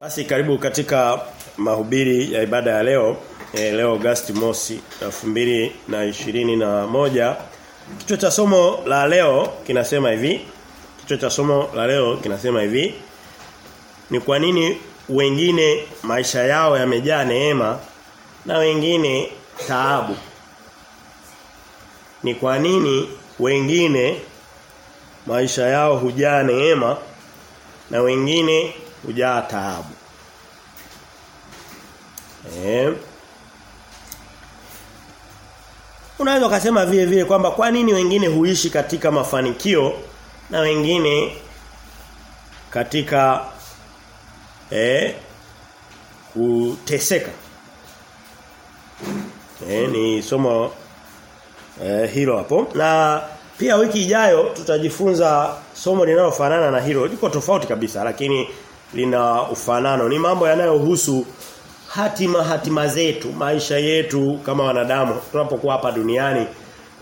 Basi karibu katika mahubiri ya ibada ya leo e, leo Agosti mosi 2021 Kichwa cha somo la leo kinasema hivi Kichwa cha somo la leo kinasema hivi Ni kwa nini wengine maisha yao yamejaa neema na wengine taabu? Ni kwa nini wengine maisha yao hujaa neema na wengine hujaa taabu. Eh. Unaweza kusema vile vile kwamba kwa nini wengine huishi katika mafanikio na wengine katika eh kuteseka. Eh ni somo eh, hilo hapo. Na pia wiki ijayo tutajifunza somo linalofanana na hilo. Liko tofauti kabisa lakini lina ufanano. Ni mambo yanayohusu hatima hatima zetu, maisha yetu kama wanadamu tunapokuwa hapa duniani.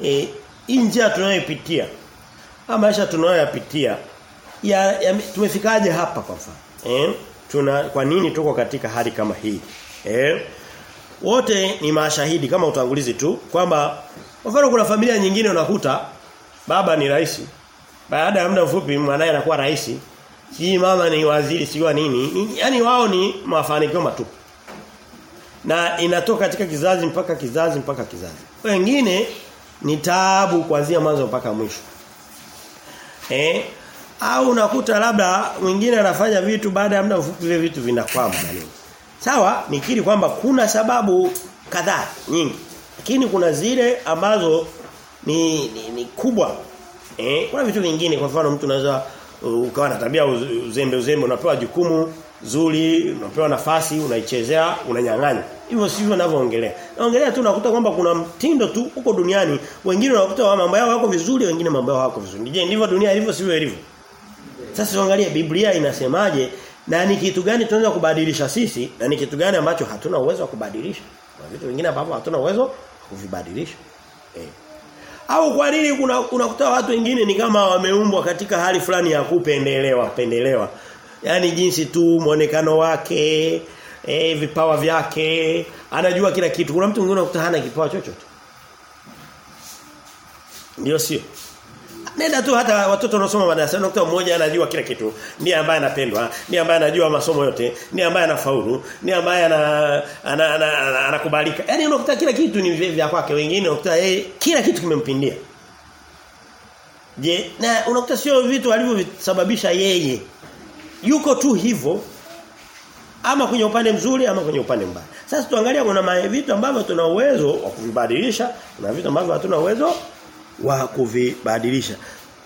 e, njia tunayopitia. Maisha tunayoyapitia ya, ya tumefikaje hapa kwa mfano? Eh tuna kwa nini tuko katika hali kama hii? Eh wote ni mashahidi kama utangulizi tu kwamba kwa mfano kuna familia nyingine unakuta baba ni rais. Baada ya muda mfupi mwanae anakuwa rais. Si mama ni waziri siwa nini. Yaani wao ni mafanikio matupu. Na inatoka katika kizazi mpaka kizazi mpaka kizazi. Wengine ni taabu kuanzia mwanzo mpaka mwisho. Eh? Au unakuta labda mwingine anafanya vitu baada ya muda mfupi vile vitu vinakwama na. Sawa, nikiri kwamba kuna sababu kadhaa nyingi. Lakini kuna zile ambazo ni, ni, ni kubwa. Eh, kuna vitu vingine kwa mfano mtu anaweza ukawa na tabia uzembe uzembe unapewa jukumu zuri, unapewa nafasi, unaichezea, unanyang'anya. Hivyo sivyo ninavyoongelea. Naongelea tu nakuta kwamba kuna mtindo tu huko duniani, wengine unakuta mambo yao yako vizuri, wengine mambo yao yako vizuri. Je, ndivyo dunia ilivyo sivyo ilivyo? Sasa tuangalie Biblia inasemaje na ni kitu gani tunaweza kubadilisha sisi na ni kitu gani ambacho hatuna uwezo wa kubadilisha. Kuna vitu vingine ambavyo hatuna uwezo wa kuvibadilisha. Eh. Au kwa nini unakuta watu wengine ni kama wameumbwa katika hali fulani ya kupendelewa, pendelewa. yani jinsi tu muonekano wake, eh vipawa vyake, anajua kila kitu. Kuna mtu mwingine unakuta hana kipawa chochote. Ndio sio? Nenda tu hata watoto wanasoma madarasa unakuta mmoja anajua kila kitu. Ndiye ambaye anapendwa, ndiye ambaye anajua masomo yote, ndiye ambaye anafaulu, ndiye ambaye ana anakubalika. Yaani unakuta kila kitu ni vya kwake, wengine unakuta yeye kila kitu kimempindia. Je, na unakuta sio vitu alivyosababisha yeye. Yuko tu hivyo ama kwenye upande mzuri ama kwenye upande mbaya. Sasa tuangalia kuna vitu ambavyo tuna uwezo wa kuvibadilisha, kuna vitu ambavyo hatuna uwezo wa kuvibadilisha.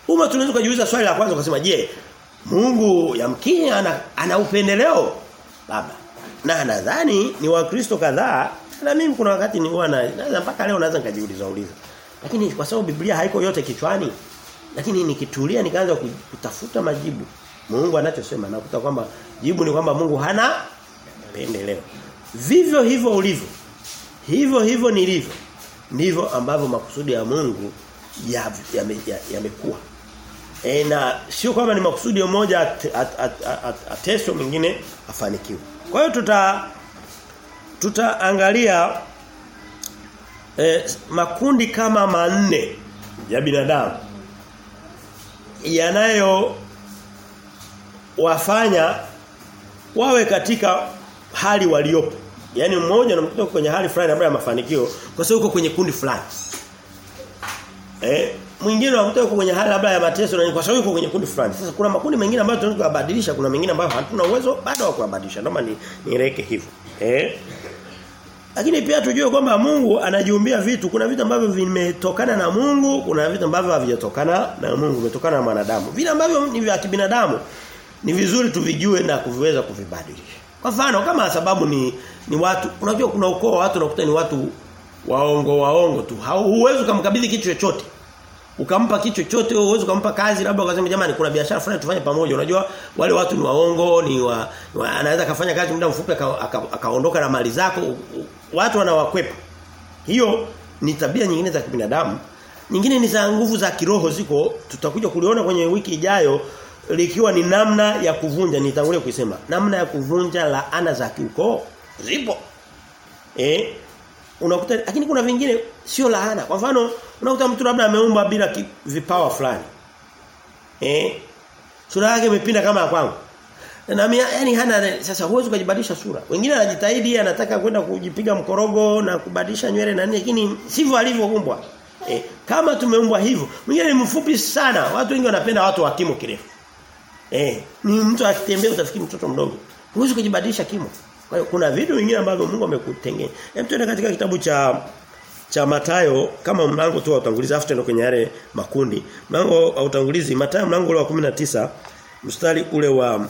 Uma tunaweza kujiuliza swali la kwanza ukasema je, Mungu yamkini ana, ana upendeleo? Labda. Na nadhani ni wakristo kadhaa na mimi kuna wakati ni huwa naweza mpaka leo naweza nikajiuliza uliza. Lakini kwa sababu Biblia haiko yote kichwani, lakini nikitulia nikaanza kutafuta majibu. Mungu anachosema nakuta kwamba jibu ni kwamba Mungu hana pendeleo. Vivyo hivyo ulivyo. Hivyo hivyo nilivyo. Ndivyo ambavyo makusudi ya Mungu yamekuwa. Ya, ya, ya e, na sio kwamba ni makusudi mmoja at, at, at, at, mwingine afanikiwe. Kwa hiyo tuta tutaangalia e, makundi kama manne ya binadamu yanayo wafanya wawe katika hali waliopo. Yaani mmoja anamkuta kwenye hali fulani ambayo ya mafanikio kwa sababu uko kwenye kundi fulani. Eh, mwingine unakuta yuko kwenye hali labda ya mateso na kwa sababu yuko kwenye kundi fulani. Sasa kuna makundi mengine ambayo tunaweza kubadilisha, kuna mengine ambayo hatuna uwezo bado wa kubadilisha. Ndio ni niweke hivyo. Eh? Lakini pia tujue kwamba Mungu anajiumbia vitu. Kuna vitu ambavyo vimetokana na Mungu, kuna vitu ambavyo havijatokana na Mungu, vimetokana na mwanadamu. Vile ambavyo ni vya kibinadamu ni vizuri tuvijue na kuviweza kuvibadilisha. Kwa mfano kama sababu ni ni watu unajua kuna ukoo watu unakuta ni watu waongo waongo tu. Huwezi kumkabidhi kitu chochote. Ukampa kitu chochote huwezi kumpa kazi labda ukasema jamani kuna biashara fulani tufanye pamoja. Unajua wale watu ni waongo, ni wa, wa anaweza kafanya kazi muda mfupi akaondoka aka, na mali zako. Watu wanawakwepa. Hiyo ni tabia nyingine za kibinadamu. Nyingine ni za nguvu za kiroho ziko tutakuja kuliona kwenye wiki ijayo likiwa ni namna ya kuvunja nitangulia kusema namna ya kuvunja laana za kiukoo zipo eh unakuta lakini kuna vingine sio laana kwa mfano unakuta mtu labda ameumba bila vipawa fulani eh sura yake imepinda kama ya kwangu na yani hana sasa huwezi kujibadilisha sura. Wengine anajitahidi anataka kwenda kujipiga mkorogo na kubadilisha nywele na nini lakini sivyo alivyoumbwa. E, kama tumeumbwa hivyo. Mwingine ni mfupi sana. Watu wengi wanapenda watu wa kimo kirefu. Eh, ni mtu akitembea utafikiri mtoto mdogo. Huwezi kujibadilisha kimo. Kuna vitu vingine ambavyo Mungu amekutengea. Hem tuende katika kitabu cha cha Matayo kama mlango tu utangulizi afu tuende kwenye yale makundi. Mlango wa utangulizi Matayo mlango ule wa 19 mstari ule wa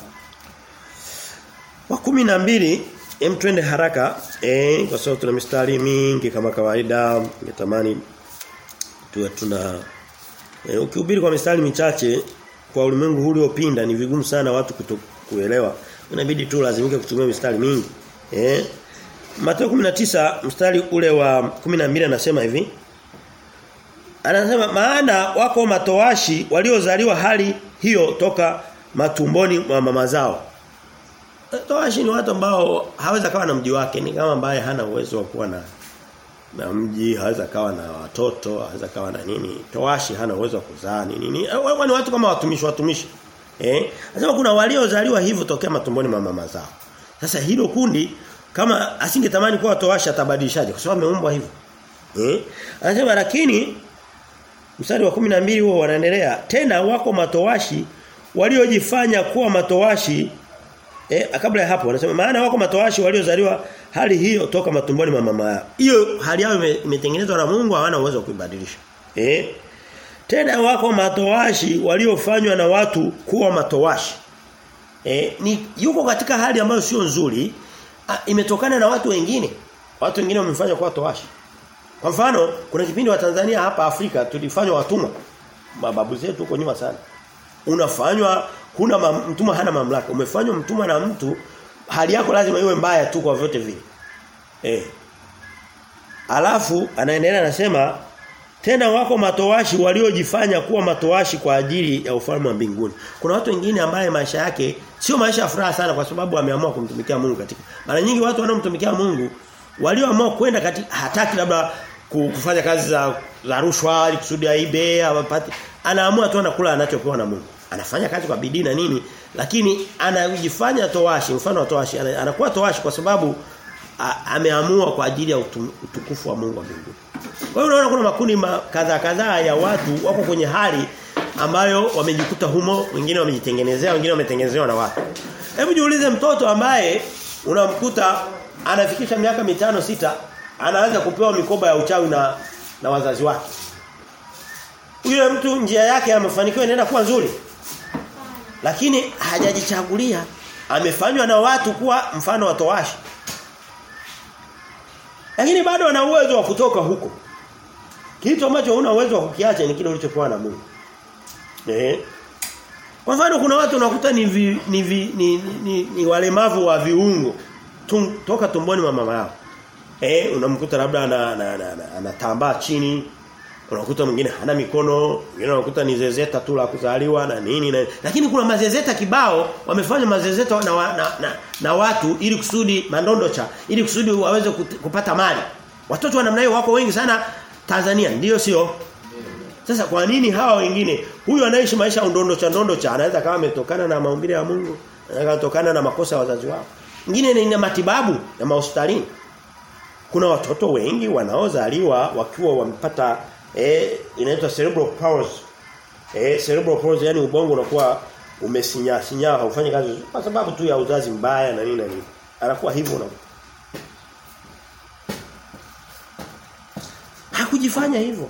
wa kumi na mbili hem twende haraka eh kwa sababu tuna mistari mingi kama kawaida ningetamani tuwe tuna e, ukihubiri kwa mistari michache kwa ulimwengu huu uliopinda ni vigumu sana watu kuto, kuelewa inabidi tu lazimike kutumia mistari mingi eh. Mathayo 19 mstari ule wa 12 anasema hivi. Anasema maana wako matoashi waliozaliwa hali hiyo toka matumboni mwa mama zao. Towashi ni watu ambao haweza kawa na mji wake ni kama ambaye hana uwezo wa kuwa na na mji haweza kawa na watoto haweza kawa na nini. Towashi hana uwezo wa kuzaa nini ni watu kama watumishi watumishi eh anasema kuna waliozaliwa hivyo tokea matumboni mwa mama zao sasa hilo kundi kama asingetamani kuwa toasha atabadilishaje kwa sababu ameumbwa hivyo eh anasema lakini mstari wa 12 huo wanaendelea tena wako matowashi waliojifanya kuwa matowashi Eh kabla ya hapo wanasema maana wako matowashi waliozaliwa hali hiyo toka matumboni mwa mama yao. Hiyo hali yao imetengenezwa na Mungu hawana uwezo wa kuibadilisha. Eh? Tena wako matowashi waliofanywa na watu kuwa matowashi. E, ni yuko katika hali ambayo sio nzuri a, imetokana na watu wengine. Watu wengine wamefanya kuwa towashi. Kwa mfano kuna kipindi wa Tanzania hapa Afrika tulifanywa watumwa. Mababu zetu huko nyuma sana. Unafanywa kuna mtumwa hana mamlaka. Umefanywa mtumwa na mtu hali yako lazima iwe mbaya tu kwa vyote vile. Eh. Alafu anaendelea anasema tena wako matoashi waliojifanya kuwa matoashi kwa ajili ya ufalme wa mbinguni. Kuna watu wengine ambaye maisha yake sio maisha ya furaha sana kwa sababu ameamua kumtumikia Mungu katika. Mara nyingi watu wanaomtumikia Mungu walioamua kwenda katika hataki labda kufanya kazi za za rushwa ili kusudi aibe apate anaamua tu anakula anachopewa na Mungu anafanya kazi kwa bidii na nini lakini anajifanya towashi mfano wa towashi anakuwa towashi kwa sababu ameamua kwa ajili ya utukufu wa Mungu wa mbinguni kwa hiyo unaona kuna makundi kadhaa kadhaa ya watu wako kwenye hali ambayo wamejikuta humo wengine wamejitengenezea wengine wametengenezewa na watu. Hebu jiulize mtoto ambaye unamkuta anafikisha miaka mitano sita anaanza kupewa mikoba ya uchawi na na wazazi wake. Yule mtu njia yake ya mafanikio inaenda kuwa nzuri lakini hajajichagulia. Amefanywa na watu kuwa mfano wa towashi lakini bado ana uwezo wa kutoka huko. Kitu ambacho huna uwezo wa kukiacha ni kile ulichopewa na Mungu. Eh? Kwa mfano kuna watu unakuta ni, vi, ni, vi, ni, ni, ni, ni walemavu wa viungo. Tum, toka tumboni mwa mama yao. Eh unamkuta labda anatambaa ana, ana, ana chini unakuta mwingine hana mikono, mwingine unakuta ni zezeta tu la kuzaliwa na nini na lakini kuna mazezeta kibao wamefanya mazezeta na, wa, na, na, na watu ili kusudi mandondocha ili kusudi waweze kupata mali. Watoto wa namna hiyo wako wengi sana Tanzania, ndiyo sio? Sasa kwa nini hawa wengine huyu anaishi maisha ndondocha ndondocha anaweza kama ametokana na maumbile ya Mungu, anaweza kutokana na makosa ya wazazi wao. Mwingine ni matibabu na mahospitalini. Kuna watoto wengi wanaozaliwa wakiwa wamepata eh inaitwa cerebral palsy. Eh cerebral palsy yani ubongo unakuwa umesinyaa sinyaa haufanyi kazi kwa sababu tu ya uzazi mbaya na nini na nini. Anakuwa hivyo na Hakujifanya hivyo.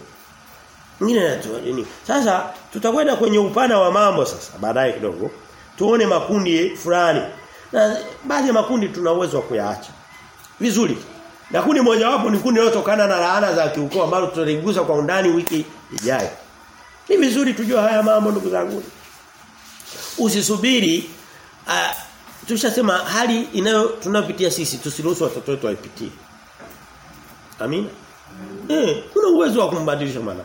Ngine nini? Sasa tutakwenda kwenye upana wa mambo sasa baadaye kidogo. Tuone makundi fulani. Na baadhi ya makundi tuna uwezo wa kuyaacha. Vizuri. Na kundi moja wapo ni kundi linalotokana na laana za kiukoo ambalo tutaligusa kwa undani wiki ijayo. Ni vizuri tujue haya mambo ndugu zangu. Usisubiri uh, tushasema hali inayo tunayopitia sisi tusiruhusu watoto wetu waipitie. Amina. Eh, kuna uwezo wa kumbadilisha mwanao.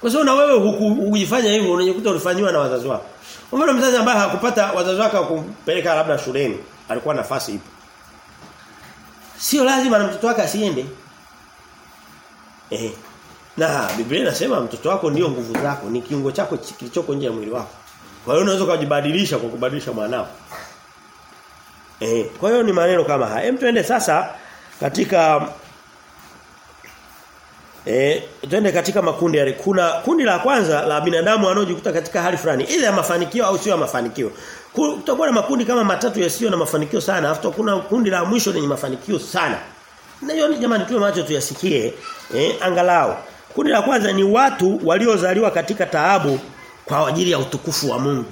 Kwa sababu na wewe hukujifanya hivyo unajikuta ulifanywa na wazazi wako. Kwa Mfano mzazi ambaye hakupata wazazi wake kumpeleka labda shuleni, alikuwa nafasi ipo. Sio lazima na mtoto wake asiende. Eh. Na Biblia inasema mtoto wako ndio nguvu zako, ni kiungo chako kilichoko nje ya mwili wako. Kwa hiyo unaweza kujibadilisha kwa kubadilisha mwanao. Eh, kwa hiyo ni maneno kama haya. Hem tuende sasa katika Eh, twende katika makundi yale. Kuna kundi la kwanza la binadamu wanaojikuta katika hali fulani, ile ya mafanikio au sio ya mafanikio. Kutakuwa na makundi kama matatu yasiyo na mafanikio sana, afu kuna kundi la mwisho lenye mafanikio sana. Na hiyo jamani tuwe macho tuyasikie, eh, angalau. Kundi la kwanza ni watu waliozaliwa katika taabu kwa ajili ya utukufu wa Mungu.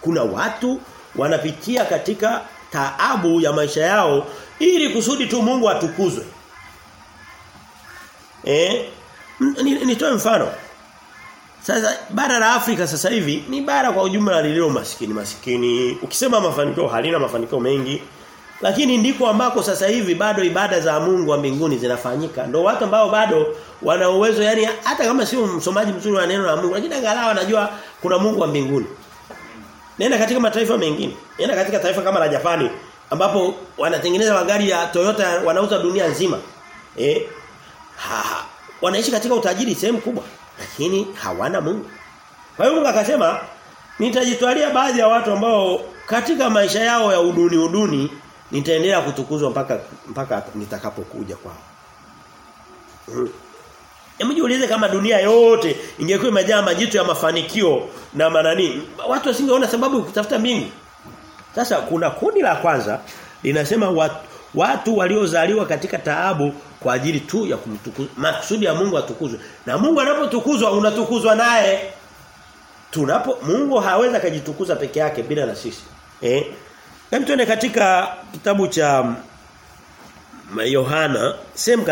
Kuna watu wanapitia katika taabu ya maisha yao ili kusudi tu Mungu atukuzwe. Eh? Nitoe ni mfano. Sasa bara la Afrika sasa hivi ni bara kwa ujumla lililo masikini masikini. Ukisema mafanikio halina mafanikio mengi. Lakini ndiko ambako sasa hivi bado ibada za Mungu wa mbinguni zinafanyika. Ndio watu ambao bado wana uwezo yani hata kama sio msomaji mzuri wa neno la Mungu lakini angalau anajua kuna Mungu wa mbinguni. Nenda katika mataifa mengine. Nenda katika taifa kama la Japani ambapo wanatengeneza magari ya Toyota wanauza dunia nzima. Eh? Ha, ha. Wanaishi katika utajiri sehemu kubwa lakini hawana Mungu. Kwa hiyo Mungu akasema nitajitwalia baadhi ya watu ambao katika maisha yao ya uduni uduni nitaendelea kutukuzwa mpaka mpaka nitakapokuja kwao. Hebu jiulize kama dunia yote ingekuwa imejaa majitu ya mafanikio na manani, watu wasingeona sababu kutafuta mbingu. Sasa kuna kundi la kwanza linasema watu, watu waliozaliwa katika taabu kwa ajili tu ya kumtukuza maksudi ya Mungu atukuzwe. Na Mungu anapotukuzwa unatukuzwa naye. Tunapo Mungu hawezi kujitukuza peke yake bila na sisi. Eh? Hem tuende katika kitabu cha Yohana, same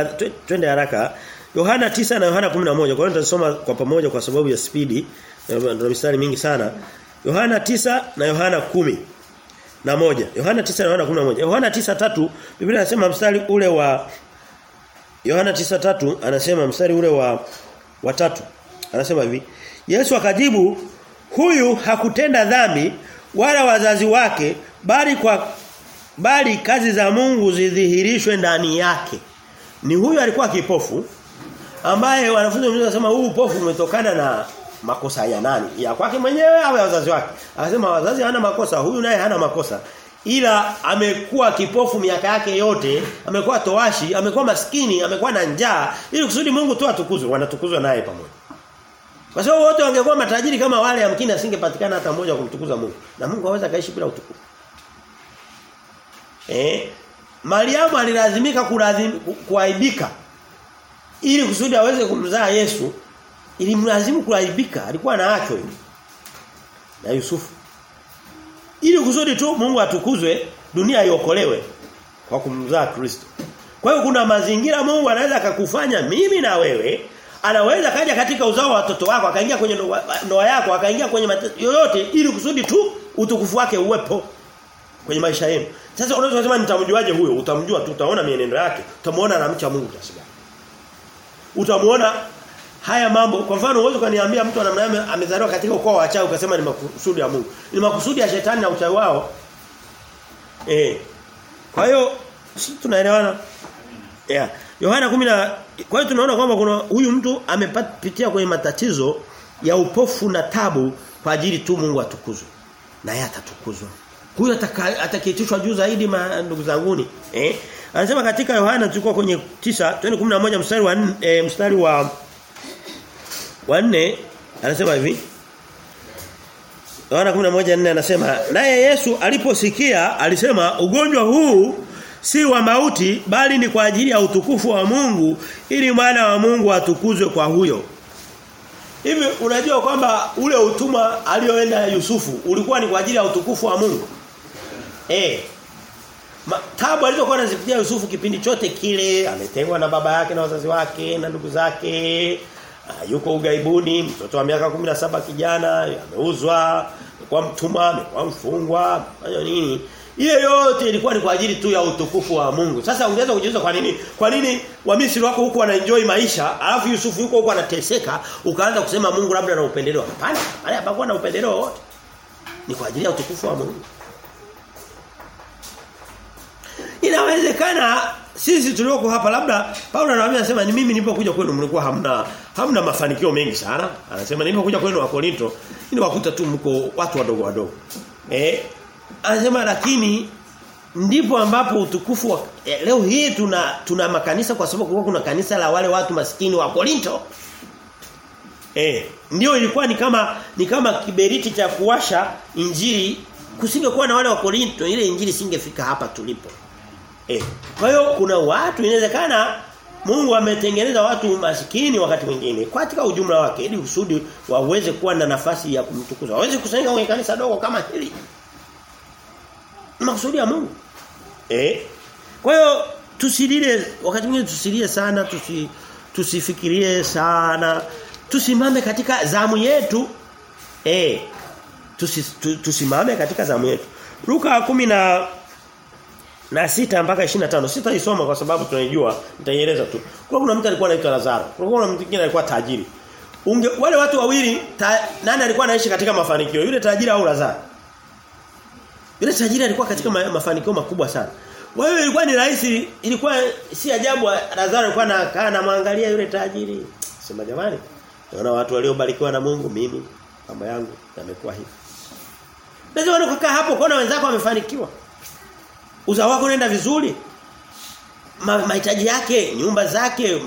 twende haraka. Yohana 9 na Yohana 11. Kwa hiyo nitasoma kwa pamoja kwa sababu ya spidi. Ndio mistari mingi sana. Yohana 9 na Yohana 10 na moja. Yohana 9 na Yohana 11. Yohana 9:3 Biblia inasema mstari ule wa Yohana 9:3 anasema mstari ule wa wa tatu. Anasema hivi, Yesu akajibu, huyu hakutenda dhambi wala wazazi wake bali kwa bali kazi za Mungu zidhihirishwe ndani yake. Ni huyu alikuwa kipofu ambaye wanafunzi wanasema huu upofu umetokana na makosa ya nani? Ya kwake mwenyewe au ya wazazi wake? Anasema wazazi hana makosa, huyu naye hana makosa. Ila amekuwa kipofu miaka yake yote, amekuwa towashi, amekuwa maskini, amekuwa na njaa ili kusudi Mungu tu atukuzwe, wanatukuzwa naye pamoja. Kwa sababu wote wangekuwa matajiri kama wale yamkini asingepatikana hata mmoja kumtukuza Mungu. Na Mungu hawezi kaishi bila utukufu. Eh? Mariamu alilazimika kuaibika ili kusudi aweze kumzaa Yesu ilimlazimu kulaibika alikuwa na acho hiyo. Na Yusufu. Ili kusudi tu Mungu atukuzwe dunia iokolewe kwa kumzaa Kristo. Kwa hiyo kuna mazingira Mungu anaweza akakufanya mimi na wewe anaweza kaja katika uzao wa watoto wako akaingia kwenye ndoa yako akaingia kwenye yoyote ili kusudi tu utukufu wake uwepo kwenye maisha yenu. Sasa unaweza kusema nitamjuaje huyo? Utamjua tu utaona mienendo yake utamuona anamcha Mungu kiasi utamuona haya mambo kwa mfano uwezo kaniambia mtu anamna amezaliwa katika ukoo wa wachawi ukasema ni makusudi ya Mungu. Ni makusudi ya shetani na uchawi wao. Eh kwa hiyo sisi tunaelewana? Yeah Yohana 10 kwa hiyo tunaona kwamba kuna huyu mtu amepitia kwenye matatizo ya upofu na tabu kwa ajili tu Mungu atukuzwe. Na yeye atatukuzwa. Huyu atakayetishwa juu zaidi ndugu zanguni. Eh anasema katika Yohana tulikuwa kwenye 9 11 mstari wa e, mstari wa wa 4 anasema hivi Yohana 11:4 anasema naye Yesu aliposikia alisema ugonjwa huu si wa mauti bali ni kwa ajili ya utukufu wa Mungu ili mwana wa Mungu atukuzwe kwa huyo. Hivi unajua kwamba ule utumwa alioenda Yusufu ulikuwa ni kwa ajili ya utukufu wa Mungu? Eh. Tabu alizokuwa anazipitia Yusufu kipindi chote kile, ametengwa na baba yake na wazazi wake na ndugu zake. Uh, yuko ugaibuni, mtoto wa miaka 17 kijana, ameuzwa, kwa mtumwa, kwa mfungwa, fanya nini? Ile yote ilikuwa ni kwa ajili tu ya utukufu wa Mungu. Sasa ungeweza kujiuliza kwa nini? Kwa nini Wamisri wako huko wanaenjoy maisha, alafu Yusufu yuko huko anateseka, ukaanza kusema Mungu labda na upendeleo. Hapana, haya hapakuwa na upendeleo wote. ni kwa ajili ya utukufu wa Mungu. Inawezekana sisi tulioko hapa labda Paulo anawaambia anasema ni mimi nilipokuja kwenu mlikuwa hamna hamna mafanikio mengi sana. Anasema nilipokuja kwenu wa Korinto niliwakuta wakuta tu mko watu wadogo wadogo. Eh? Anasema lakini ndipo ambapo utukufu wa eh, leo hii tuna tuna makanisa kwa sababu kulikuwa kuna kanisa la wale watu maskini wa Korinto. Eh, ndio ilikuwa ni kama ni kama kiberiti cha kuwasha injili kusingekuwa na wale wa Korinto ile injili singefika hapa tulipo. Eh. Kwa hiyo kuna watu inawezekana Mungu ametengeneza watu masikini wakati mwingine katika ujumla wake ili usudi waweze kuwa na nafasi ya kumtukuza. Waweze kusanyika kwenye kanisa dogo kama hili. Maksudi ya Mungu. Eh? Kwa hiyo tusilile wakati mwingine tusilie sana tusi tusifikirie sana tusimame katika zamu yetu eh tusi, tu, tusimame katika zamu yetu Luka 10 na na sita mpaka 25 sitaisoma kwa sababu tunaijua nitaieleza tu. Kwa kuna mtu alikuwa anaitwa Lazaro. Kwa kuna mtu mwingine alikuwa tajiri. Unge, wale watu wawili ta, nani alikuwa anaishi katika mafanikio? Yule tajiri au Lazaro? Yule tajiri alikuwa katika ma, mafanikio makubwa sana. Wewe ilikuwa ni rahisi ilikuwa si ajabu Lazaro alikuwa anakaa na mwangalia yule tajiri. Sema jamani naona watu waliobarikiwa na Mungu mimi mambo yangu yamekuwa hivi. Lazima unakaa hapo kuona wenzako wamefanikiwa uzao wako unaenda vizuri? Mahitaji yake nyumba zake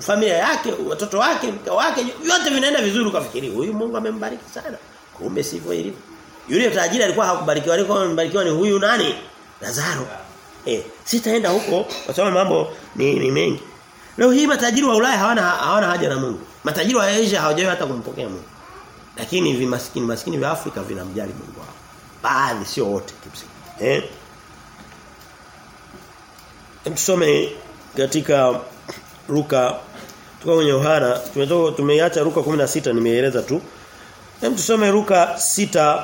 familia yake watoto wake mke wake yote vinaenda vizuri ukafikiri huyu Mungu amembariki sana. Kumbe sivyo ilivyo. Yule tajiri alikuwa hakubarikiwa alikuwa amebarikiwa ni huyu nani? Lazaro. Eh sitaenda huko kwa sababu mambo ni, ni mengi. Leo hii matajiri wa Ulaya hawana hawana haja na Mungu. Matajiri wa Asia hawajawahi hata kumpokea Mungu. Lakini vimaskini maskini vya Afrika vinamjali Mungu wao. Baadhi sio wote kimsingi. Eh tusome katika Luka. Tuko kwenye Yohana. Tumetoka tumeacha Luka 16 nimeeleza tu. Hem tusome Luka 6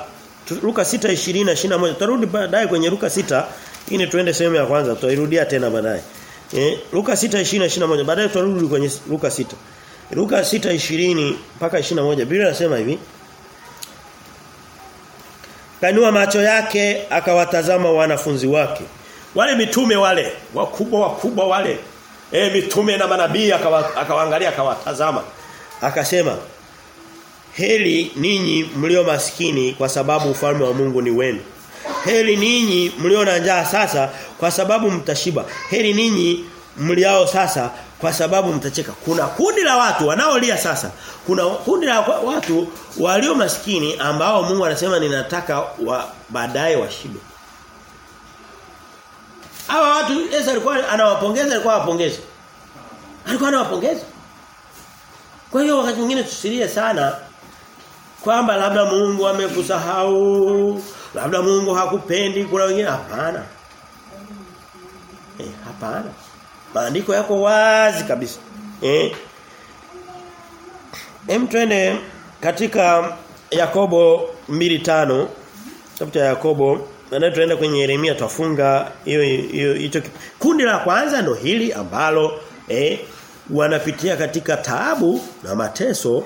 Luka 6:20 na 21 tutarudi baadaye kwenye Luka 6 ili tuende sehemu ya kwanza. Tutairudia tena baadaye. Eh Luka 6:20 na 21 baadaye tutarudi kwenye Luka 6 Luka 6:20 mpaka 21 Biblia inasema hivi. Kanua macho yake akawatazama wanafunzi wake wale mitume wale wakubwa wakubwa wale. E, mitume na manabii akawaangalia akawatazama. Akasema heli ninyi mlio maskini kwa sababu ufalme wa Mungu ni wenu. Heli ninyi mlio na njaa sasa kwa sababu mtashiba. Heli ninyi mliao sasa kwa sababu mtacheka. Kuna kundi la watu wanaolia sasa. Kuna kundi la watu walio maskini ambao Mungu anasema ninataka wa baadaye washibe Hawa watu Yesu alikuwa anawapongeza alikuwa anawapongeza. Alikuwa anawapongeza. Kwa hiyo wakati mwingine tusilie sana kwamba labda Mungu amekusahau, labda Mungu hakupendi, kuna wengine hapana. Eh, hapana. Maandiko yako wazi kabisa. Eh. Hem twende katika Yakobo 2:5. Kitabu cha Yakobo na tunaenda kwenye Yeremia twafunga hiyo hiyo hicho kundi la kwanza ndo hili ambalo eh wanapitia katika taabu na mateso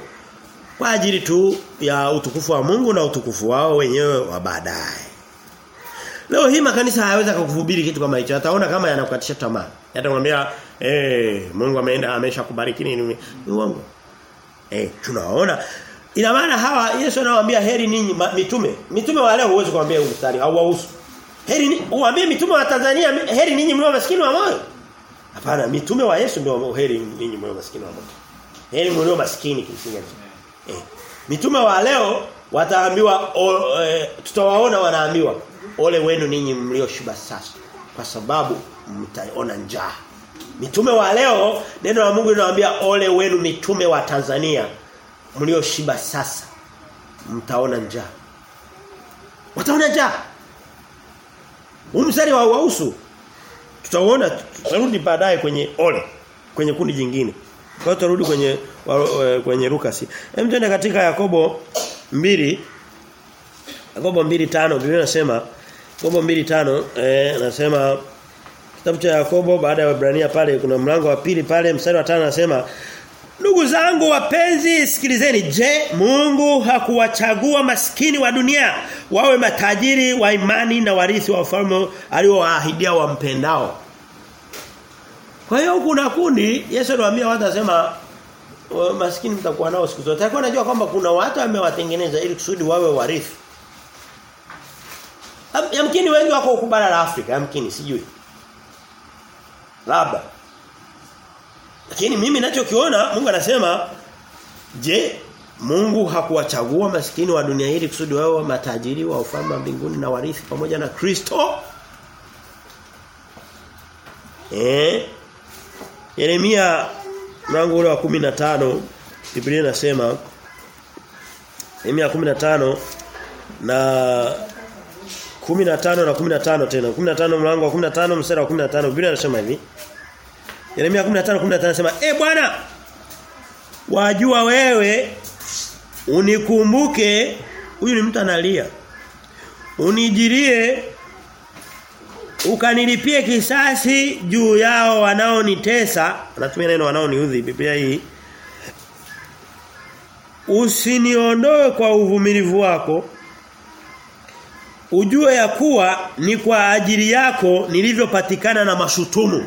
kwa ajili tu ya utukufu wa Mungu na utukufu wao wenyewe wa baadaye. Leo hii makanisa hayaweza kukuhubiri kitu kama hicho. Ataona kama yanakukatisha tamaa. Yatakwambia eh Mungu ameenda ameshakubariki nini ni uongo. Eh tunaona Ina maana hawa Yesu anawaambia heri ninyi mitume. Mitume wa leo huwezi kuambia huu mstari hauwahusu. Heri ni uambie mitume wa Tanzania heri ninyi mlio maskini wa moyo. Hapana, mitume wa Yesu ndio heri ninyi mlio maskini wa moyo. Heri mlio maskini kimsingi. Eh. Mitume wa leo wataambiwa e, tutawaona wanaambiwa ole wenu ninyi mlioshiba sasa kwa sababu mtaona njaa. Mitume wa leo neno la Mungu linawaambia ole wenu mitume wa Tanzania mlioshiba sasa mtaona njaa. Wataona njaa. Umsari wa wausu tutaona tutarudi baadaye kwenye ole kwenye kundi jingine. Kwa hiyo tutarudi kwenye wa, kwenye Lukas. Hem tuende katika Yakobo 2 Yakobo 2:5 Biblia inasema Yakobo 2:5 eh nasema kitabu cha Yakobo baada ya Waebrania pale kuna mlango wa pili pale mstari wa 5 anasema Ndugu zangu wapenzi sikilizeni je Mungu hakuwachagua maskini wa dunia wawe matajiri wa imani na warithi wa ufalme aliowaahidia wampendao Kwa hiyo kuna kundi Yesu aliwaambia watu asema maskini mtakuwa nao siku zote. Alikuwa anajua kwamba kuna watu amewatengeneza ili kusudi wawe warithi. Yamkini wengi wako ukubala la Afrika, yamkini sijui. Labda. Lakini mimi ninachokiona Mungu anasema je, Mungu hakuwachagua masikini wa dunia hili kusudi wawe matajiri wa ufalme wa mbinguni na warithi pamoja na Kristo? Eh? Yeremia mlango ule wa 15 Biblia inasema Yeremia 15 na 15 na 15 tena 15 mlango wa 15 mstari wa 15 Biblia inasema hivi Yeremia 15 15 anasema eh bwana wajua wewe unikumbuke huyu ni mtu analia. Unijirie ukanilipie kisasi juu yao wanaonitesa. Anatumia neno wanaoniudhi Biblia hii. Usiniondoe kwa uvumilivu wako. Ujue ya kuwa ni kwa ajili yako nilivyopatikana na mashutumu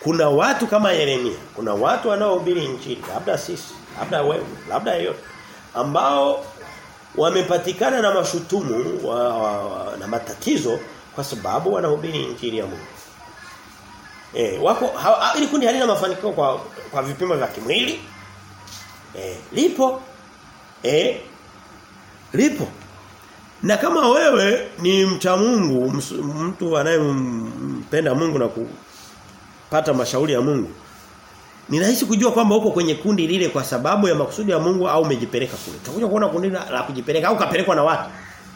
kuna watu kama Yeremia kuna watu wanaohubiri injili labda sisi labda wewe labda yeyote ambao wamepatikana na mashutumu wa, wa, wa, na matatizo kwa sababu wanahubiri injili ya Mungu. Eh wako ili kundi halina mafanikio kwa kwa vipimo vya kimwili. Eh lipo. Eh lipo. Na kama wewe ni mcha Mungu, mtu anayempenda Mungu na kupata mashauri ya Mungu, ni rahisi kujua kwamba uko kwenye kundi lile kwa sababu ya makusudi ya Mungu au umejipeleka kule. Utakuja kuona kundi la kujipeleka au kapelekwa na watu.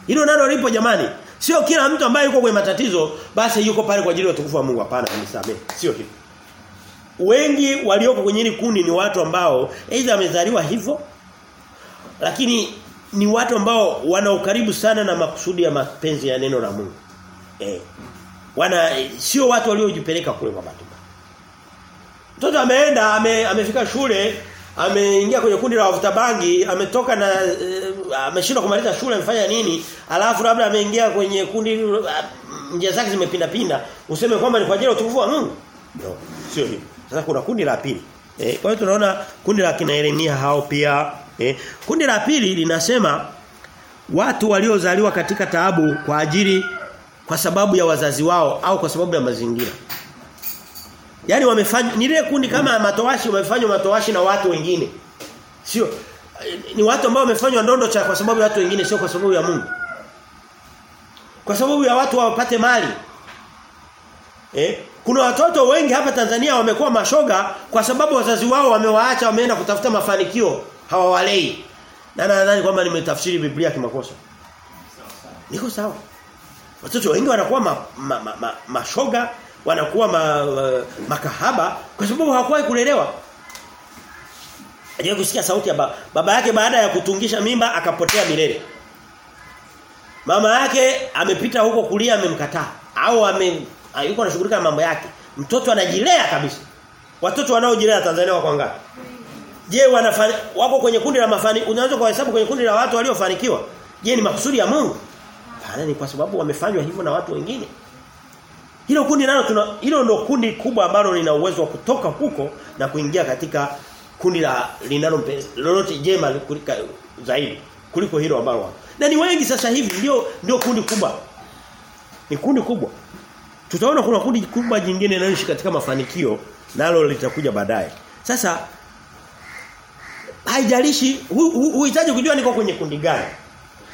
Hilo nalo lipo jamani. Sio kila mtu ambaye yuko kwenye matatizo basi yuko pale kwa ajili ya utukufu wa Mungu hapana kabisa. Sio hivyo. Wengi walioko kwenye hili kundi ni watu ambao aidha wamezaliwa hivyo lakini ni watu ambao wana ukaribu sana na makusudi ya mapenzi ya neno la Mungu. Eh. Wana sio watu waliojipeleka kule kwa bahati Mtoto ameenda ame, amefika shule ameingia kwenye kundi la wavuta bangi ametoka na e, ameshindwa kumaliza shule amefanya nini alafu labda ameingia kwenye kundi uh, njia zake zimepinda pinda useme kwamba ni kwa ajili ya utukufu wa Mungu? No sio hivyo. Sasa kuna kundi la pili. Eh, kwa hiyo tunaona kundi la kina Yeremia hao pia eh, kundi la pili linasema watu waliozaliwa katika taabu kwa ajili kwa sababu ya wazazi wao au kwa sababu ya mazingira Yaani wamefanya ni ile kundi kama matowashi wamefanywa matowashi na watu wengine. Sio ni watu ambao wamefanywa ndondo cha kwa sababu ya watu wengine sio kwa sababu ya Mungu. Kwa sababu ya watu wapate mali. Eh? Kuna watoto wengi hapa Tanzania wamekuwa mashoga kwa sababu wazazi wao wamewaacha wameenda kutafuta mafanikio hawawalei. Na nadhani kwamba nimetafsiri Biblia kimakosa. Niko sawa. Watoto wengi wanakuwa ma, ma, ma, ma, mashoga wanakuwa ma, ma, makahaba kwa sababu hawakuwahi kulelewa. Aje kusikia sauti ya ba, baba yake baada ya kutungisha mimba akapotea milele. Mama yake amepita huko kulia amemkataa au ame yuko anashughulika na mambo yake. Mtoto anajilea kabisa. Watoto wanaojilea Tanzania wako ngapi? Je, wanafani wako kwenye kundi la mafani unaweza kuhesabu kwenye kundi la watu waliofanikiwa? Je, ni makusudi ya Mungu? Hapana, ni kwa sababu wamefanywa hivyo na watu wengine. Hilo kundi nalo tuna hilo ndio kundi kubwa ambalo lina uwezo wa kutoka huko na kuingia katika kundi la linalo lolote jema kuliko zaidi kuliko hilo ambalo na ni wengi sasa hivi ndio ndio kundi kubwa. Ni kundi kubwa. Tutaona kuna kundi kubwa jingine linaloishi katika mafanikio nalo litakuja baadaye. Sasa haijalishi huhitaji kujua niko kwenye kundi gani.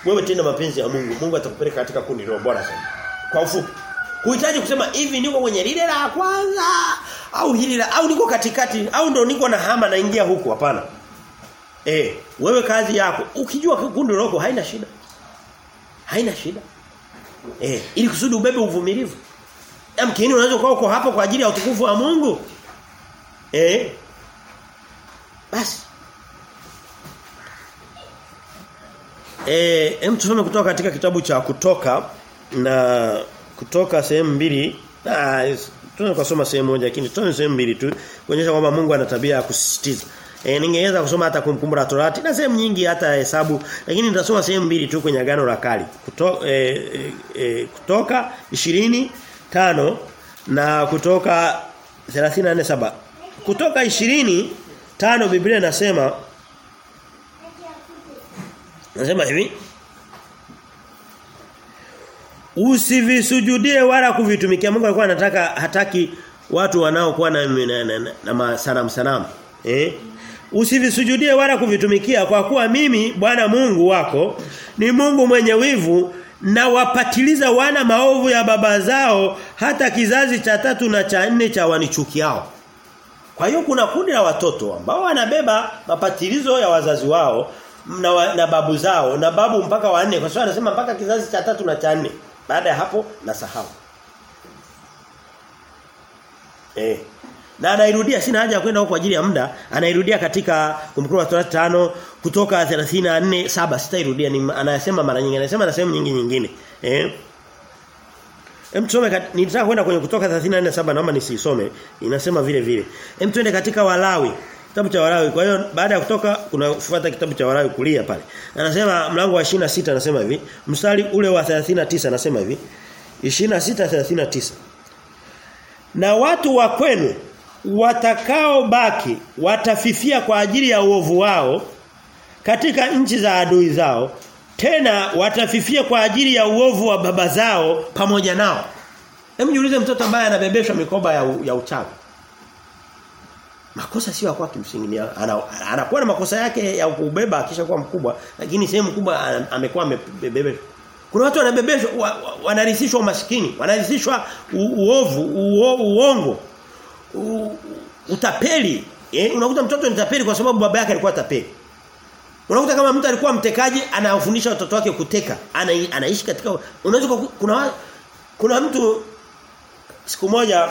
Wewe tena mapenzi ya Mungu. Mungu atakupeleka katika kundi hilo bora sana kwa ufupi Huhitaji kusema hivi niko kwenye lile la kwanza au hili la au niko katikati au ndo niko na hama naingia huku hapana. Eh, wewe kazi yako ukijua kundi lako haina shida. Haina shida. Eh, ili kusudi ubebe uvumilivu. Yamkini unaweza kuwa uko hapo kwa ajili ya utukufu wa Mungu. Eh? Basi. Eh, hem tusome kutoka katika kitabu cha kutoka na kutoka sehemu mbili na tunaweza kusoma sehemu moja lakini tuone sehemu mbili tu kuonyesha kwamba Mungu ana tabia ya kusisitiza. E, ningeweza kusoma hata kumkumbura Torati na sehemu nyingi hata hesabu lakini nitasoma sehemu mbili tu kwenye agano la kale. Kuto, e, e, kutoka 20 tano na kutoka 34:7. Kutoka 20 tano Biblia inasema Nasema hivi Usivisujudie wala kuvitumikia. Mungu alikuwa anataka hataki watu wanaokuwa na, na, na, na, na masanamu sanamu. Eh? Usivisujudie wala kuvitumikia kwa kuwa mimi Bwana Mungu wako ni Mungu mwenye wivu na wapatiliza wana maovu ya baba zao hata kizazi cha tatu na cha nne cha wanichukiao. Kwa hiyo kuna kundi la watoto ambao wanabeba mapatilizo ya wazazi wao na, wa, na babu zao na babu mpaka wanne kwa sababu anasema mpaka kizazi cha tatu na cha nne. Baada ya hapo nasahau. Eh. Na anairudia sina haja ya kwenda huko kwa ajili ya muda, anairudia katika kumkuru wa Torati 5 kutoka 34 saba sitairudia ni anayasema mara nyingi, anasema na sehemu nyingi nyingine. Eh. Hem tusome nitaka kwenda kwenye kutoka 34 7 naomba nisisome. Inasema vile vile. Hem tuende katika Walawi. Kitabu cha Walawi. Kwa hiyo baada ya kutoka kuna kufuata kitabu cha Walawi kulia pale. Anasema mlango wa 26 anasema hivi, mstari ule wa 39 anasema hivi. 26 39. Na watu wa kwenu watakao baki watafifia kwa ajili ya uovu wao katika nchi za adui zao tena watafifia kwa ajili ya uovu wa baba zao pamoja nao. Hebu jiulize mtoto ambaye anabebeshwa mikoba ya, ya uchawi. Makosa sio kwa kimsingi anakuwa na makosa yake ya kubeba kisha kuwa mkubwa lakini sehemu kubwa amekuwa amebebe Kuna watu wanabebeshwa wa, umaskini, wanarithishwa uovu, uo, uongo, utapeli. Eh, unakuta mtoto ni tapeli kwa sababu baba yake alikuwa tapeli. Unakuta kama mtu alikuwa mtekaji anawafundisha watoto wake kuteka. Ana, anaishi katika unaweza kuna kuna mtu siku moja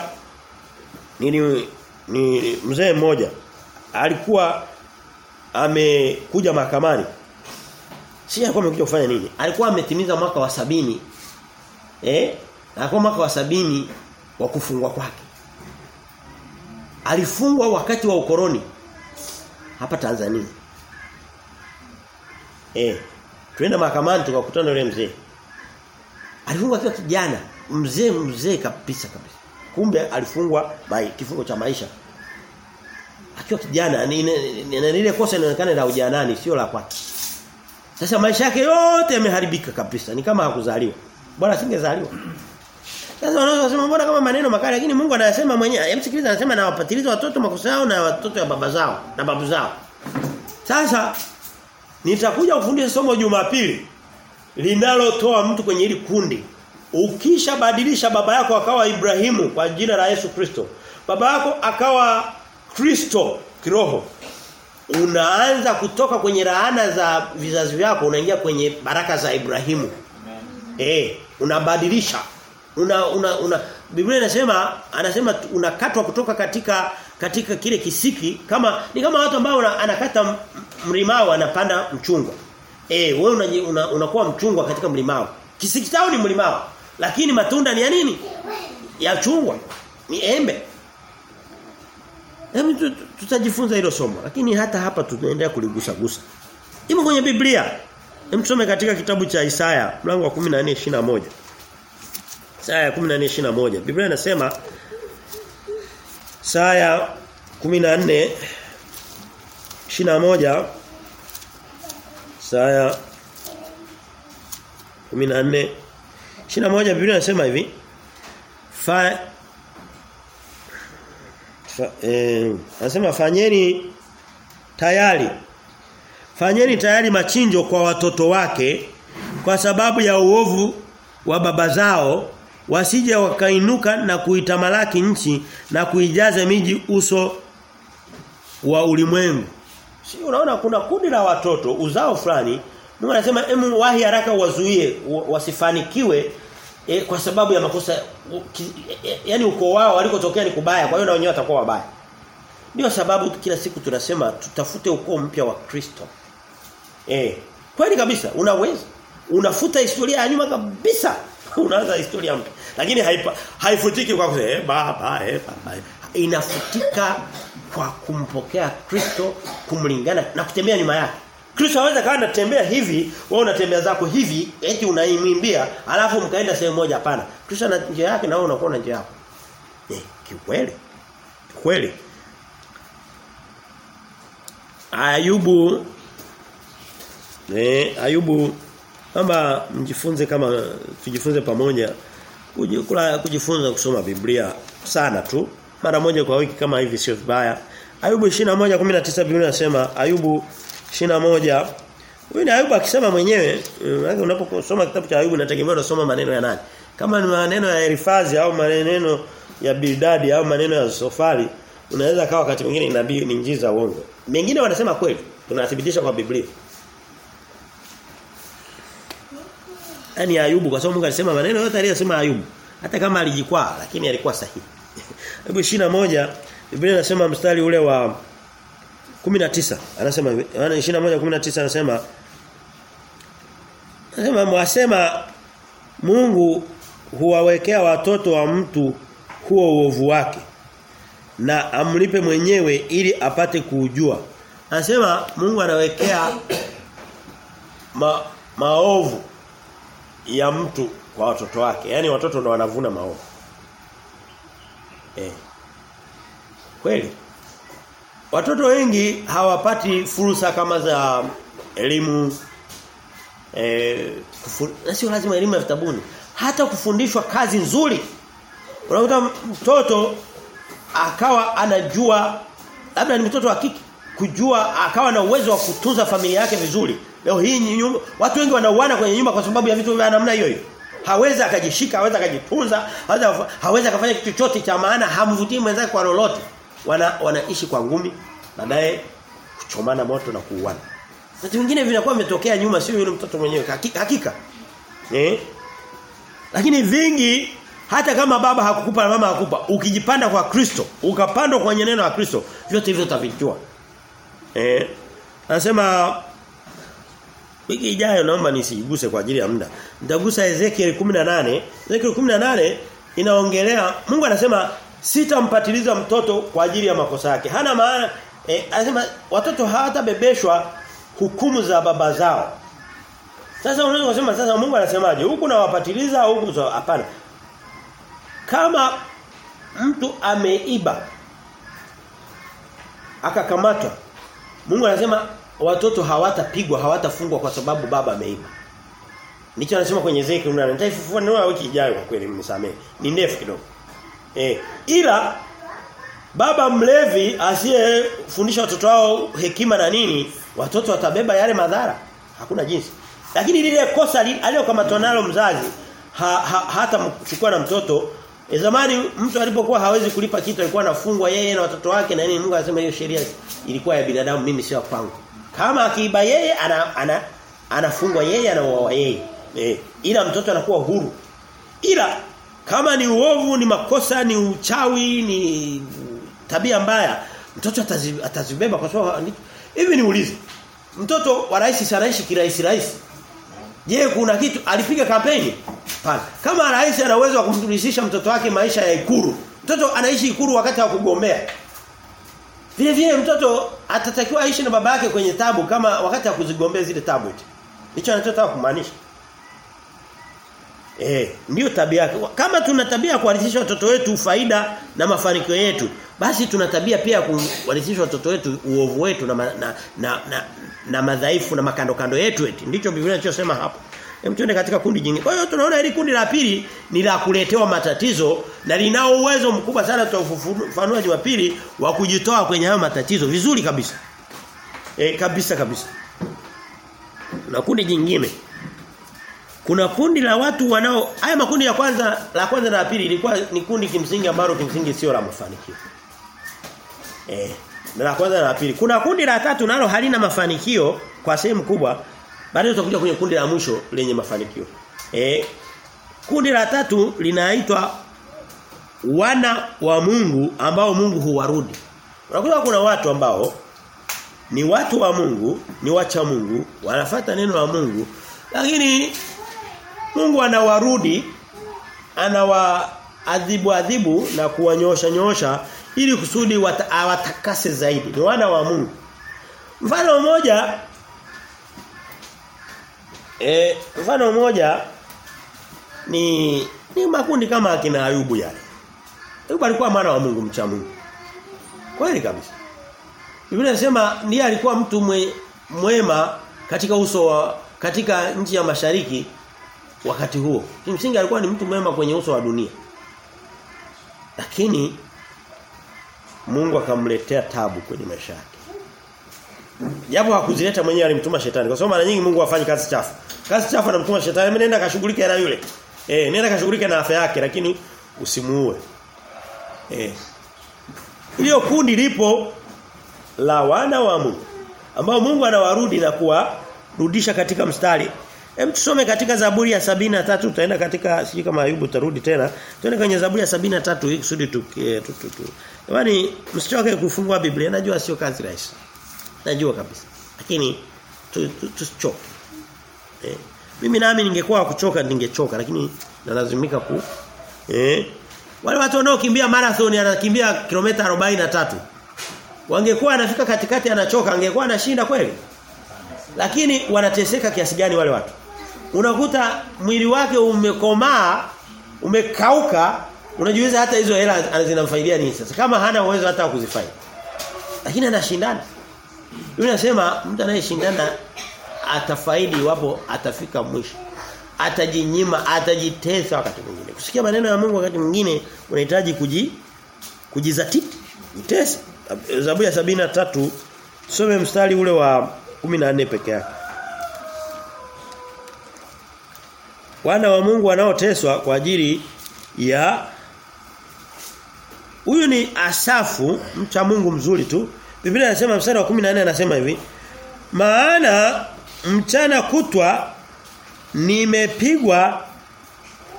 nini ni mzee mmoja alikuwa amekuja mahakamani. Si alikuwa amekuja kufanya nini? Alikuwa ametimiza mwaka wa sabini Eh? Alikuwa mwaka wa sabini wa kufungwa kwake. Alifungwa wakati wa ukoroni hapa Tanzania. Eh. Tuenda mahakamani tukakutana yule mzee. Alifungwa akiwa kijana, mzee mzee kabisa kabisa. Kumbe alifungwa kifungo cha maisha. Akiwa kijana ni ile kosa inaonekana la ujanani sio la kwake. Sasa maisha yake yote yameharibika kabisa. Ni kama hakuzaliwa. Bwana singezaliwa. Sasa wanaweza kusema mbona kama maneno makali lakini Mungu anayasema mwenyewe. hemsikiliza anasema na wapatiliza watoto makosa yao na watoto ya baba zao na babu zao. Sasa nitakuja kufundisha somo Jumapili linalotoa mtu kwenye hili kundi. Ukishabadilisha baba yako akawa Ibrahimu kwa jina la Yesu Kristo. Baba yako akawa Kristo kiroho. Unaanza kutoka kwenye laana za vizazi vyako unaingia kwenye baraka za Ibrahimu. Eh, unabadilisha. Una, una, una Biblia inasema anasema unakatwa kutoka katika katika kile kisiki kama ni kama watu ambao anakata mlimao anapanda mchungwa. Eh, wewe unakuwa una, una mchungwa katika mlimao. Kisiki tao ni mlimao, lakini matunda ni ya nini? Ya chungwa. Ni embe. Hebu tutajifunza hilo somo, lakini hata hapa tunaendelea kuligusa gusa. Imo kwenye Biblia. Hem tusome katika kitabu cha Isaya mlango wa 14:21. Isaya 14:21. Biblia inasema Isaya 14:21 Isaya 14 21 Biblia inasema hivi fa, eh, anasema fanyeni tayari fanyeni tayari machinjo kwa watoto wake kwa sababu ya uovu wa baba zao wasije wakainuka na kuitamalaki nchi na kuijaza miji uso wa ulimwengu. Si unaona kuna kundi la watoto uzao fulani Mungu anasema emu wahi haraka wazuie wasifanikiwe e, kwa sababu ya makosa yani uko wao walikotokea ni kubaya kwa hiyo na wenyewe watakuwa wabaya. Ndio sababu kila siku tunasema tutafute ukoo mpya wa Kristo. Eh, kweli kabisa unaweza. Unafuta historia ya nyuma kabisa. unaanza historia mpya. Lakini haipa haifutiki kwa kusema eh baba eh baba. Inafutika kwa kumpokea Kristo, kumlingana na kutembea nyuma yake. Kristo hawezi kawa anatembea hivi, wewe unatembea zako hivi, eti unaimwimbia, alafu mkaenda sehemu moja hapana. Kristo ana njia yake na wewe unakuwa na njia yako. Eh, kikweli. Kweli. Ayubu eh Ayubu kama mjifunze kama tujifunze pamoja kujikula kujifunza kusoma Biblia sana tu mara moja kwa wiki kama hivi sio vibaya Ayubu 21:19 Biblia inasema Ayubu 21 Huyu ni Ayubu akisema mwenyewe uh, unaposoma kitabu cha Ayubu unategemea unasoma maneno ya nani? Kama ni maneno ya Elifazi au maneno ya Bildadi au maneno ya Sofari unaweza kawa wakati mwingine ni nabii ni njiza uongo. Mengine wanasema kweli tunathibitisha kwa Biblia. Yaani Ayubu kwa sababu Mungu alisema maneno yote aliyosema Ayubu hata kama alijikwaa lakini alikuwa sahihi. Ayubu 21 Biblia inasema mstari ule wa 19 anasema Yohana 21:19 anasema anasema mwasema Mungu huwawekea watoto wa mtu huo uovu wake na amlipe mwenyewe ili apate kuujua. Anasema Mungu anawekea ma, maovu ya mtu kwa watoto wake. Yaani watoto ndo wanavuna maovu. Eh. Kweli. Watoto wengi hawapati fursa kama za elimu eh sio lazima elimu ya vitabuni. Hata kufundishwa kazi nzuri. Unakuta mtoto akawa anajua labda ni mtoto wa kike kujua akawa na uwezo wa kutunza familia yake vizuri. Leo hii nyumba watu wengi wanauana kwenye nyumba kwa sababu ya vitu vya namna hiyo hiyo. Hawezi akajishika, hawezi akajitunza, hawezi akafanya kitu chochote cha maana, hamvutii mwenzake kwa lolote. Wana wanaishi kwa ngumi, baadaye kuchomana moto na kuuana. Wakati vingine vinakuwa vimetokea nyuma sio yule mtoto mwenyewe hakika. hakika. Eh? Lakini vingi hata kama baba hakukupa na mama hakupa, ukijipanda kwa Kristo, ukapandwa kwenye neno la Kristo, vyote hivyo utavijua. Eh? Anasema wiki ijayo naomba nisiguse kwa ajili ya muda. Nitagusa Ezekiel 18. Ezekiel 18 inaongelea Mungu anasema sitampatiliza mtoto kwa ajili ya makosa yake. Hana maana eh, anasema watoto hawatabebeshwa hukumu za baba zao. Sasa unaweza kusema sasa Mungu anasemaje? Huku nawapatiliza huku hapana. Kama mtu ameiba akakamatwa Mungu anasema watoto hawatapigwa hawatafungwa kwa sababu baba ameiba. Nicho anasema kwenye Ezekiel na nitaifufua neno wiki ijayo kwa kweli mnisamee. Ni ndefu kidogo. Eh, ila baba mlevi asiyefundisha watoto wao hekima na nini, watoto watabeba yale madhara. Hakuna jinsi. Lakini lile kosa aliyokamatwa nalo mzazi ha, ha, hata mchukua na mtoto E zamani mtu alipokuwa hawezi kulipa kitu alikuwa anafungwa yeye na watoto wake na nini Mungu anasema hiyo sheria ilikuwa ya binadamu mimi sio kwangu. Kama akiiba yeye ana, ana anafungwa yeye anauawa yeye. Eh, ila mtoto anakuwa huru. Ila kama ni uovu ni makosa ni uchawi ni tabia mbaya mtoto atazibeba, kwa sababu hivi niulize. Mtoto wa rais saraishi kiraisi rais. Je, kuna kitu alipiga kampeni? Pana. Kama rais ana uwezo wa kumtulisisha mtoto wake maisha ya ikuru. Mtoto anaishi ikuru wakati wa kugombea. Vile vile mtoto atatakiwa aishi na baba yake kwenye tabu kama wakati wa kuzigombea zile tabu. Hicho anachotaka kumaanisha. Eh, ndio tabia. Kama tuna tabia kuwarithisha watoto wetu faida na mafanikio yetu, basi tuna tabia pia kuwarithisha watoto wetu uovu wetu na, na, na, na, na madhaifu na makando kando yetu eti. Ndicho Biblia inachosema hapo. Hem tuende katika kundi jingine. Kwa hiyo tunaona hili kundi la pili ni la kuletewa matatizo na linao uwezo mkubwa sana wa Jumapili wa kujitoa kwenye hayo matatizo vizuri kabisa. Eh kabisa kabisa. Na kundi jingine. Kuna kundi la watu wanao haya makundi ya kwanza la kwanza na la pili ilikuwa ni kundi kimsingi ambalo kimsingi sio la mafanikio. Eh, na la kwanza na la pili. Kuna kundi la tatu nalo halina mafanikio kwa sehemu kubwa Baadaye tutakuja kwenye kundi la mwisho lenye mafanikio. Eh kundi la tatu linaitwa wana wa Mungu ambao Mungu huwarudi. Unakuta kuna watu ambao ni watu wa Mungu, ni wacha Mungu, wanafata neno la Mungu, lakini Mungu anawarudi anawaadhibu adhibu na kuwanyosha nyosha ili kusudi awatakase zaidi. Ni wana wa Mungu. Mfano mmoja eh mfano mmoja ni ni makundi kama akina Ayubu yale. Ayubu alikuwa mwana wa Mungu mcha Mungu. Kweli kabisa. Biblia inasema ndiye alikuwa mtu mwe, mwema katika uso wa katika nchi ya mashariki wakati huo. Kimsingi alikuwa ni mtu mwema kwenye uso wa dunia. Lakini Mungu akamletea tabu kwenye maisha yake. Japo hakuzileta mwenyewe alimtuma shetani. Kwa sababu mara nyingi Mungu afanye kazi chafu. Kazi chafu anamtuma shetani, mimi nenda kashughulike na yule. Eh, nenda kashughulike na afya yake lakini usimuue. Eh. Hilo kundi lipo la wana wa Mungu ambao Mungu anawarudi na kuwarudisha katika mstari. Hem tusome katika Zaburi ya sabini na tatu tutaenda katika siji kama Ayubu tarudi tena. Tuende kwenye Zaburi ya sabini na tatu hii kusudi tu tu tu. tu. Yaani msichoke kufungua Biblia. Najua sio kazi rahisi. Najua kabisa. Lakini tusichoke. Tu, eh. Mimi nami ningekuwa kuchoka ningechoka lakini nalazimika ku eh wale watu wanaokimbia marathon anakimbia kilomita 43 wangekuwa anafika katikati anachoka angekuwa anashinda kweli lakini wanateseka kiasi gani wale watu unakuta mwili wake umekomaa umekauka unajiuliza hata hizo hela zinamfaidia nini sasa? Kama hana uwezo hata kuzifanya lakini anashindana. Yule anasema mtu anayeshindana atafaidi iwapo atafika mwisho. Atajinyima atajitesa wakati mwingine. Kusikia maneno ya Mungu wakati mwingine unahitaji kuji kujizatiti jitesa Zaburi ya sabini na tatu some mstari ule wa 14 peke yake Wana wa Mungu wanaoteswa kwa ajili ya Huyu ni Asafu mcha Mungu mzuri tu Biblia inasema mstari wa 14 anasema hivi Maana mchana kutwa nimepigwa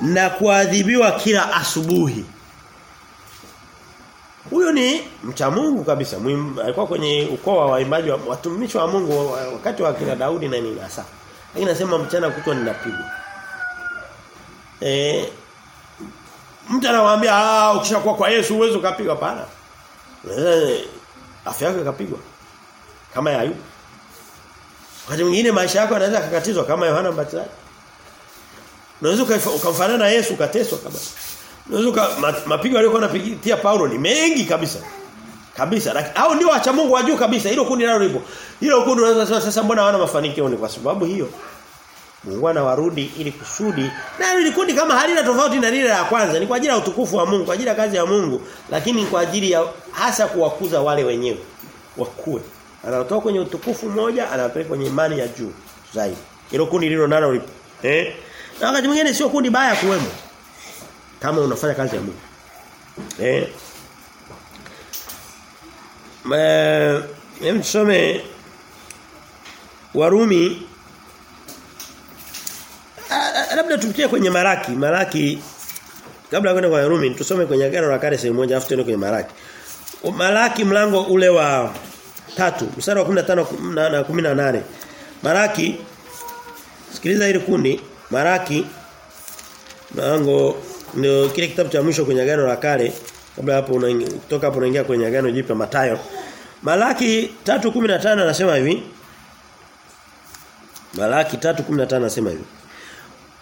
na kuadhibiwa kila asubuhi. Huyo ni mcha Mungu kabisa. Alikuwa kwenye ukoo wa waimbaji wa watumishi wa Mungu wakati wa kina Daudi na nini hasa. Lakini anasema mchana kutwa ninapigwa. Eh mtu anawaambia ah ukishakuwa kwa Yesu uwezo ukapigwa pana. Eh afya yako ikapigwa. Kama ya Ayubu. Wakati mwingine maisha yako yanaweza kukatizwa kama Yohana Mbatizaji. Unaweza ukamfanana na Yesu ukateswa kabisa. Unaweza mapigo aliyokuwa anapigia Paulo ni mengi kabisa. Kabisa. Hao ndio acha Mungu wajuu kabisa. Hilo kundi nalo lipo. Hilo kundi unaweza sasa mbona hawana mafanikio ni kwa sababu hiyo. Mungu anawarudi ili kusudi. Na ili kundi kama halina tofauti na lile la kwanza. Ni kwa ajili ya utukufu wa Mungu, kwa ajili ya kazi ya Mungu, lakini kwa ajili ya hasa kuwakuza wale wenyewe. Wakue. Anatoka kwenye utukufu mmoja anapeleka kwenye imani ya juu zaidi. Hilo kundi lilo nalo lipo. Eh? Na wakati mwingine sio kundi baya kuwemo. Kama unafanya kazi ya Mungu. Eh? Eh, tusome Warumi labda tupitie kwenye Maraki, Maraki kabla ya kwenda kwa Warumi tusome kwenye agano la kale sehemu moja afu tuende kwenye Maraki. Maraki mlango ule wa tatu mstari wa 15 na 18. Maraki sikiliza hili kundi. Maraki mlango ndio kile kitabu cha mwisho kwenye agano la kale. Kabla hapo kutoka hapo unaingia kwenye agano jipya Mathayo. Malaki 3:15 anasema hivi. Malaki 3:15 anasema hivi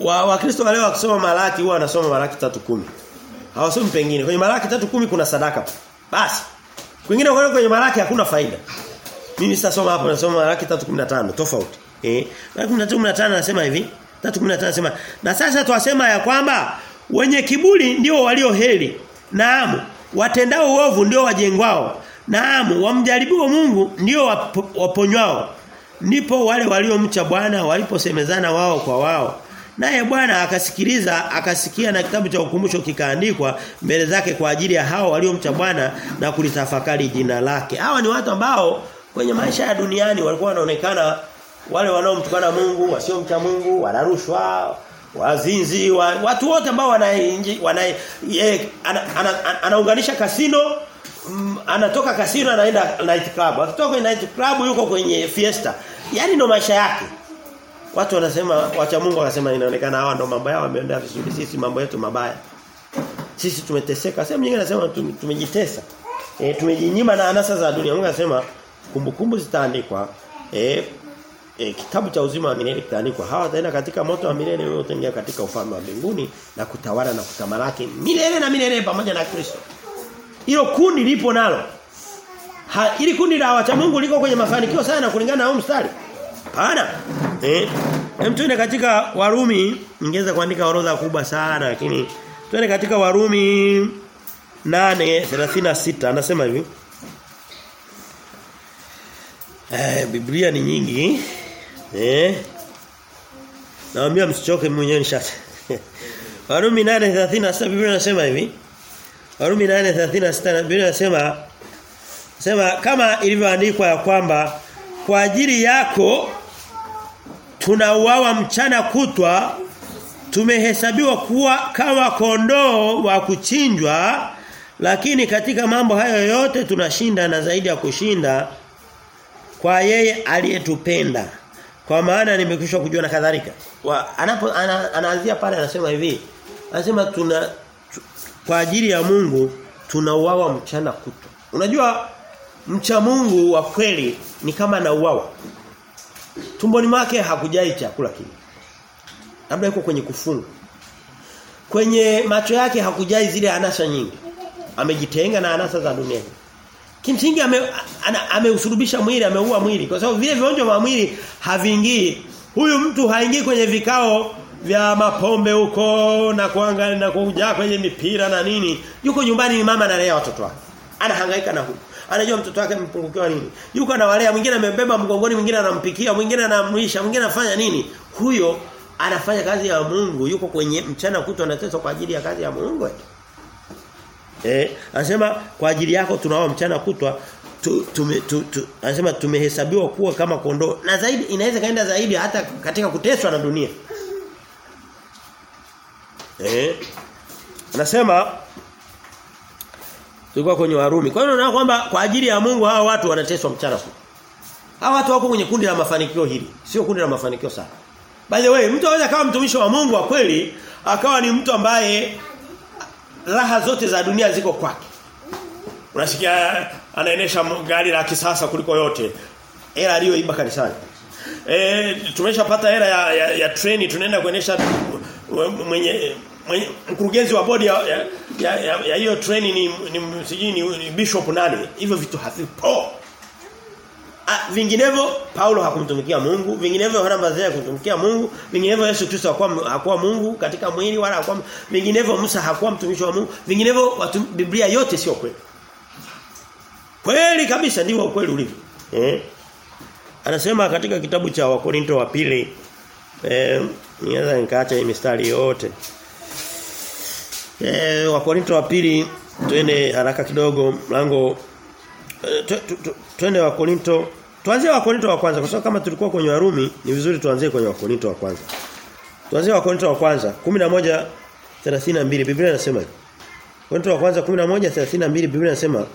wa Wakristo wale wakisoma Malaki huwa wanasoma Malaki 3:10 hawasomi pengine. Kwenye Malaki 3:10 kuna sadaka. Basi. Kwingine kwa kwenye Malaki hakuna faida. Mimi sitasoma hapo nasoma Malaki 3:15 tofauti. Eh? Malaki 3:15 anasema hivi. 3:15 anasema na sasa twasema ya kwamba wenye kiburi ndio walio heri. Naam watendao uovu ndio wajengwao. Naam wamjaribuo Mungu ndio waponywao. Ndipo wale waliomcha Bwana waliposemezana wao kwa wao naye Bwana akasikiliza akasikia na kitabu cha ukumbusho kikaandikwa mbele zake kwa ajili ya hao waliomcha Bwana na kulitafakari jina lake. Hawa ni watu ambao kwenye maisha ya duniani walikuwa wanaonekana wale wanaomtukana Mungu wasiomcha Mungu wanarushwa wazinzi wa, watu wote ambao wana wana anaunganisha ana, ana, ana kasino mm, anatoka kasino anaenda night club. Akitoka night club yuko kwenye fiesta. Yani ndo maisha yake watu wanasema wacha Mungu akasema inaonekana hawa ndo mambo yao wameenda vizuri sisi mambo yetu mabaya. Sisi tumeteseka. Sehemu nyingine anasema tumejitesa. E, tumejinyima na anasa za dunia. Mungu anasema kumbukumbu zitaandikwa. E, e, kitabu cha uzima wa milele kitaandikwa. Hawa wataenda katika moto wa milele wewe utaingia katika ufalme wa mbinguni na kutawala na kutamalaki milele na milele pamoja na Kristo. Hilo kundi lipo nalo. Ha, ili kundi la wacha Mungu liko kwenye mafanikio sana kulingana na huu mstari. Hapana. Eh. Hem tuende katika Warumi, ningeweza kuandika orodha kubwa sana lakini tuende katika Warumi 8:36 anasema hivi. Eh, Biblia ni nyingi. Eh. Naambia msichoke mwenyewe nishati. Warumi 8:36 Biblia inasema hivi. Warumi 8:36 Biblia inasema sema kama ilivyoandikwa ya kwamba kwa ajili yako tunauawa mchana kutwa. Tumehesabiwa kuwa kama kondoo wa kuchinjwa lakini katika mambo hayo yote tunashinda na zaidi ya kushinda kwa yeye aliyetupenda. Kwa maana nimekwisha kujua na kadhalika. Anapo ana, anaanzia pale anasema hivi. Anasema tuna tu, kwa ajili ya Mungu tunauawa mchana kutwa. Unajua mcha Mungu wa kweli ni kama anauawa. Tumboni mwake hakujai chakula kile. Labda yuko kwenye kufunga. Kwenye macho yake hakujai zile anasa nyingi. Amejitenga na anasa za dunia. Kimsingi ameusurubisha ame mwili ameua mwili. Kwa sababu vile vionjo vya mwili haviingii. Huyu mtu haingii kwenye vikao vya mapombe huko na kuangalia na kuja kwenye mipira na nini. Yuko nyumbani ni mama analea watoto wake anahangaika na huyu. Anajua mtoto wake amepungukiwa nini. Yuko anawalea mwingine amembeba mgongoni mwingine anampikia mwingine anamlisha mwingine anafanya nini. Huyo anafanya kazi ya Mungu yuko kwenye mchana kutwa anateswa kwa ajili ya kazi ya Mungu. Eh anasema kwa ajili yako tunao mchana kutwa tu, tu, tu, anasema tumehesabiwa kuwa kama kondoo. Na zaidi inaweza kaenda zaidi hata katika kuteswa na dunia. Eh anasema tulikuwa kwenye Warumi. Kwa hiyo unaona kwamba kwa ajili ya Mungu hawa watu wanateswa mchana kutwa. Hawa watu wako kwenye kundi la mafanikio hili, sio kundi la mafanikio sana. By the way, mtu anaweza kama mtumishi wa Mungu wa kweli, akawa ni mtu ambaye raha zote za dunia ziko kwake. Unasikia anaenesha gari la kisasa kuliko yote. Hela aliyoiba kanisani. Eh tumeshapata hela ya, ya, ya treni tunaenda kuendesha mwenye mwenye mkurugenzi wa bodi ya ya, hiyo treni ni ni msijini ni, ni bishop nani hivyo vitu havipo Ah, vinginevyo Paulo hakumtumikia Mungu, vinginevyo Yohana Mbatizaji hakumtumikia Mungu, vinginevyo Yesu Kristo hakuwa hakuwa Mungu katika mwili wala hakuwa vinginevyo Musa hakuwa mtumishi wa Mungu, vinginevyo watu, Biblia yote sio kweli. Kweli kabisa ndivyo ukweli ulivyo. Eh? Anasema katika kitabu cha Wakorinto wa pili eh nianza nikaacha mistari yote. Eh Wakorinto wa pili twende haraka kidogo mlango twende wa Korinto tuanzie wa Korinto wa kwanza kwa sababu kama tulikuwa kwenye Warumi ni vizuri tuanzie kwenye wa Korinto wa kwanza. Tuanzie wa Korinto wa kwanza 11 32 Biblia inasema Korinto wa kwanza 11 32 Biblia inasema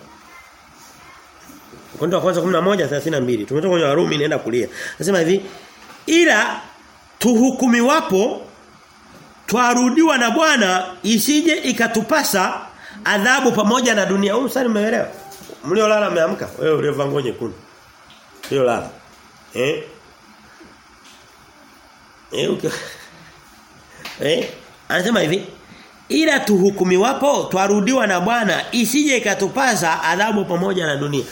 Korinto wa kwanza 11 32 tumetoka kwenye Warumi naenda kulia. Nasema hivi ila tuhukumiwapo twarudiwa na Bwana isije ikatupasa adhabu pamoja na dunia. Huu msali umeelewa? Mliolala mmeamka? Wewe uliovaa nguo nyekundu. Ndio lala. Eh? Eh, okay. Eh? Anasema hivi, ila tuhukumiwapo twarudiwa na Bwana isije ikatupasa adhabu pamoja na dunia.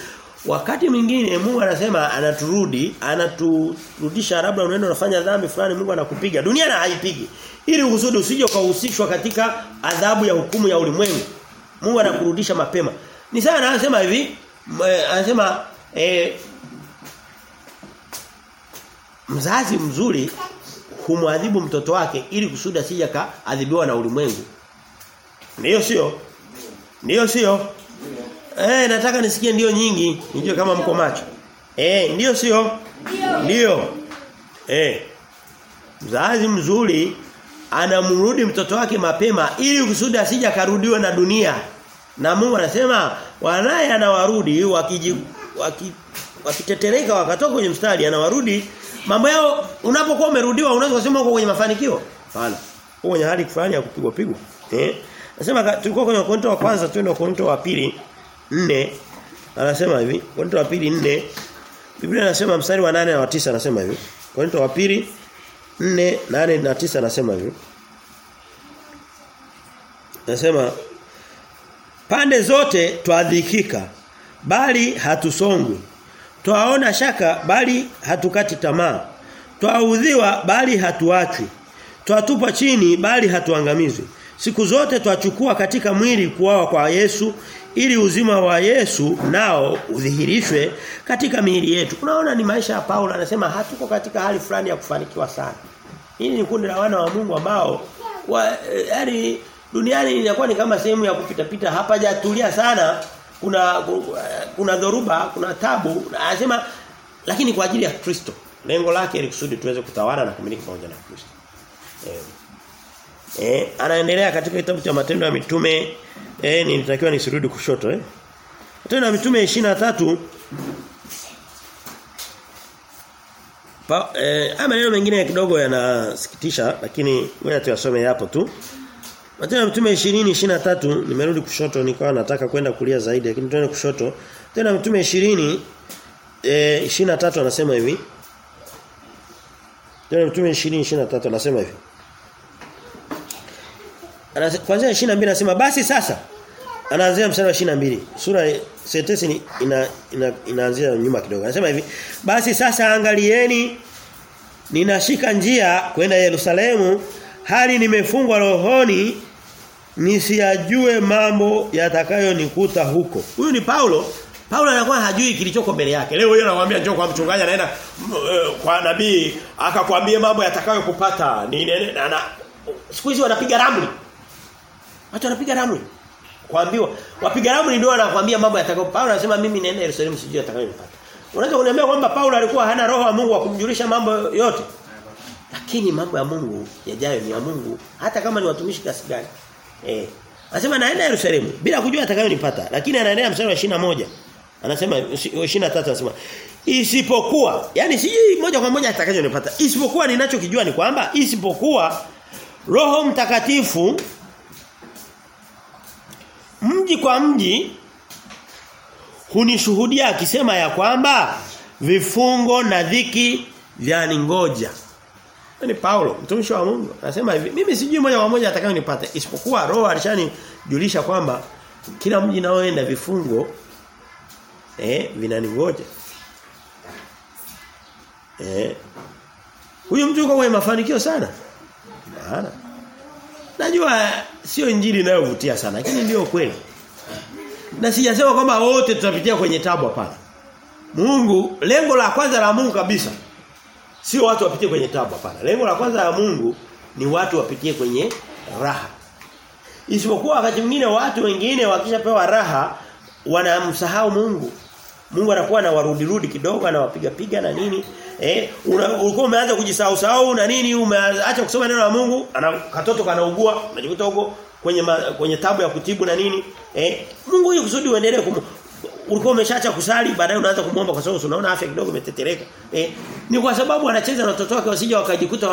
Wakati mwingine Mungu anasema anaturudi, anaturudisha labda unaenda unafanya dhambi fulani Mungu anakupiga. Dunia na haipigi. Ili uhusudi usije ukahusishwa katika adhabu ya hukumu ya ulimwengu. Mungu anakurudisha mapema. Ni sana anasema hivi, anasema eh, mzazi mzuri humwadhibu mtoto wake ili kusudi asije kaadhibiwa na ulimwengu. Ndiyo sio? Ndiyo sio? Eh nataka nisikie ndio nyingi, nijue kama mko macho. Eh ndio sio? Ndio. Eh. Mzazi mzuri anamrudi mtoto wake mapema ili kusudi asija karudiwa na dunia. Na Mungu anasema wanaye anawarudi wakiji waki, wakitetereka wakatoka kwenye mstari anawarudi mambo yao unapokuwa umerudiwa unaweza kusema uko kwenye mafanikio hapana uko kwenye hali fulani ya kupigwa pigwa eh nasema tulikuwa kwenye konto wa kwanza twende konto wa pili 4 anasema hivi Korinto wa pili 4 Biblia inasema mstari wa 8 na wa 9 anasema hivi Korinto wa pili 4 8 na 9 anasema hivi Nasema pande zote twadhikika bali hatusongwi. Twaona shaka bali hatukati tamaa. Twaudhiwa bali hatuachwi. Twatupa chini bali hatuangamizwi. Siku zote twachukua katika mwili kuwawa kwa Yesu ili uzima wa Yesu nao udhihirishwe katika miili yetu. Unaona ni maisha ya Paulo anasema hatuko katika hali fulani ya kufanikiwa sana. Hili ni kundi la wana wa Mungu ambao wa, yani duniani inakuwa ni kama sehemu ya kupita pita hapajatulia sana. Kuna kuna dhoruba kuna tabu. Anasema lakini kwa ajili ya Kristo. Lengo lake ni kusudi tuweze kutawala na kumiliki pamoja na Kristo. Eh eh anaendelea katika kitabu cha matendo ya mitume eh nilitakiwa nisirudi kushoto eh Matendo ya mitume 23 Pa, eh, maneno mengine kidogo yanasikitisha lakini wewe tuyasome hapo tu Matendo ya Mitume 20 23 nimerudi kushoto nikawa nataka kwenda kulia zaidi lakini tuende kushoto. Tena Mitume 20 eh 23 anasema hivi. Tena Mitume 20 23 anasema hivi. Kwanza 22 anasema basi sasa anaanzia mstari wa 22. Sura sentensi ina, ina inaanzia nyuma kidogo. Anasema hivi, basi sasa angalieni ninashika njia kwenda Yerusalemu hali nimefungwa rohoni nisiyajue mambo yatakayonikuta huko. Huyu ni Paulo. Paulo anakuwa hajui kilichoko mbele yake. Leo yeye anakuambia njoo kwa mchungaji anaenda uh, kwa nabii akakwambia mambo yatakayokupata. Ni ana siku hizi wanapiga ramli. Watu wanapiga ramli. Kuambiwa wapiga ramli ndio wanakuambia mambo yatakayo. Paulo anasema mimi naenda Yerusalemu sijui yatakayonipata. Unaweza kuniambia kwamba Paulo alikuwa hana roho ya Mungu wa kumjulisha mambo yote? Lakini mambo ya Mungu yajayo ni ya Mungu hata kama ni watumishi kiasi gani. Eh. Anasema naenda Yerusalemu bila kujua atakayonipata lakini anaendelea mstari wa 21. Anasema 23 anasema isipokuwa yani sijui moja kwa moja atakayonipata isipokuwa ninachokijua ni kwamba isipokuwa Roho Mtakatifu mji kwa mji hunishuhudia akisema ya kwamba vifungo na dhiki vyaningoja. Ni Paulo mtumishi wa Mungu anasema hivi mimi sijui moja kwa moja atakayonipata isipokuwa roho alishanijulisha kwamba kila mji naoenda vifungo eh vinaningoja. Eh. Huyu mtu yuko mafanikio sana najua sio injili inayovutia sana lakini ndio kweli na sijasema kwamba wote tutapitia kwenye tabu hapana Mungu lengo la kwanza la Mungu kabisa Sio watu wapitie kwenye tabu hapana. Lengo la kwanza la Mungu ni watu wapitie kwenye raha. Isipokuwa wakati mwingine watu wengine wakishapewa raha wanamsahau Mungu. Mungu anakuwa anawarudi rudi kidogo anawapiga piga na nini? Eh, ulikuwa umeanza kujisahau sahau na nini umeacha kusoma neno la Mungu, ana katoto kanaugua, unajikuta huko kwenye ma, kwenye tabu ya kutibu na nini? Eh, Mungu huyu kusudi uendelee kum ulikuwa umeshaacha kusali baadaye unaanza kumuomba kwa sababu unaona afya kidogo imetetereka. Eh, ni kwa sababu anacheza na watoto wake wasije wakajikuta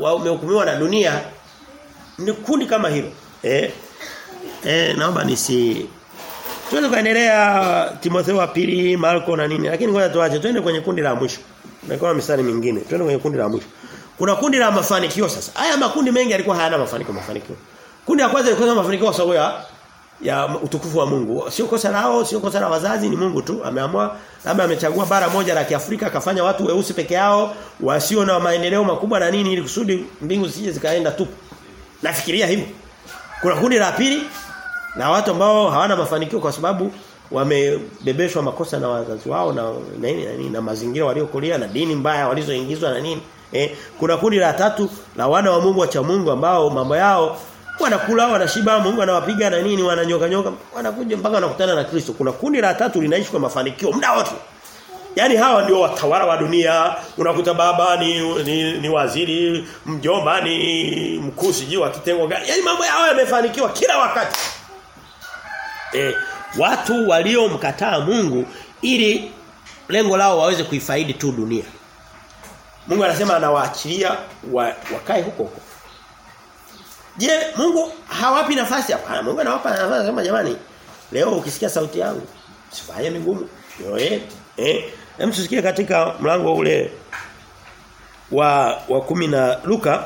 wamehukumiwa na dunia. Ni kundi kama hilo. Eh. Eh, naomba nisi Tuko kuendelea Timotheo wa pili, Marko na nini. Lakini ngoja tuache twende kwenye kundi la mwisho. Nakuwa mistari mingine. Twende kwenye kundi la mwisho. Kuna kundi la mafanikio sasa. Haya makundi mengi yalikuwa hayana mafanikio mafanikio. Kundi la kwanza lilikuwa mafanikio kwa sababu ya ya utukufu wa Mungu. Sio kosa lao, sio kosa la wazazi, ni Mungu tu. Ameamua labda amechagua bara moja la Kiafrika akafanya watu weusi peke yao, wasio na maendeleo makubwa na nini ili kusudi mbingu zisije zikaenda tu. Nafikiria hivyo. Kuna kundi la pili na watu ambao hawana mafanikio kwa sababu wamebebeshwa makosa na wazazi wao na na, na, na, na, mazingira waliokulia na dini mbaya walizoingizwa na nini. Eh, kuna kundi la tatu la wana wa Mungu wa Mungu ambao mambo yao wanakula wanashiba Mungu anawapiga na nini wananyoka nyoka wanakuja mpaka wanakutana na Kristo. Kuna kundi la tatu linaishi kwa mafanikio muda wote. Yaani hawa ndio watawala wa dunia. Unakuta baba ni, ni, ni waziri mjomba ni mkuu siji wa kitengo gani. Yaani mambo yao yamefanikiwa kila wakati. E, watu waliomkataa Mungu ili lengo lao waweze kuifaidi tu dunia Mungu anasema anawaachilia wa, wakae huko huko. Je, Mungu hawapi nafasi hapana? Mungu anawapa nafasi anasema jamani, leo ukisikia sauti yangu, sifanye migumu. Yoe, eh. Hem tusikie katika mlango ule wa wa kumi na Luka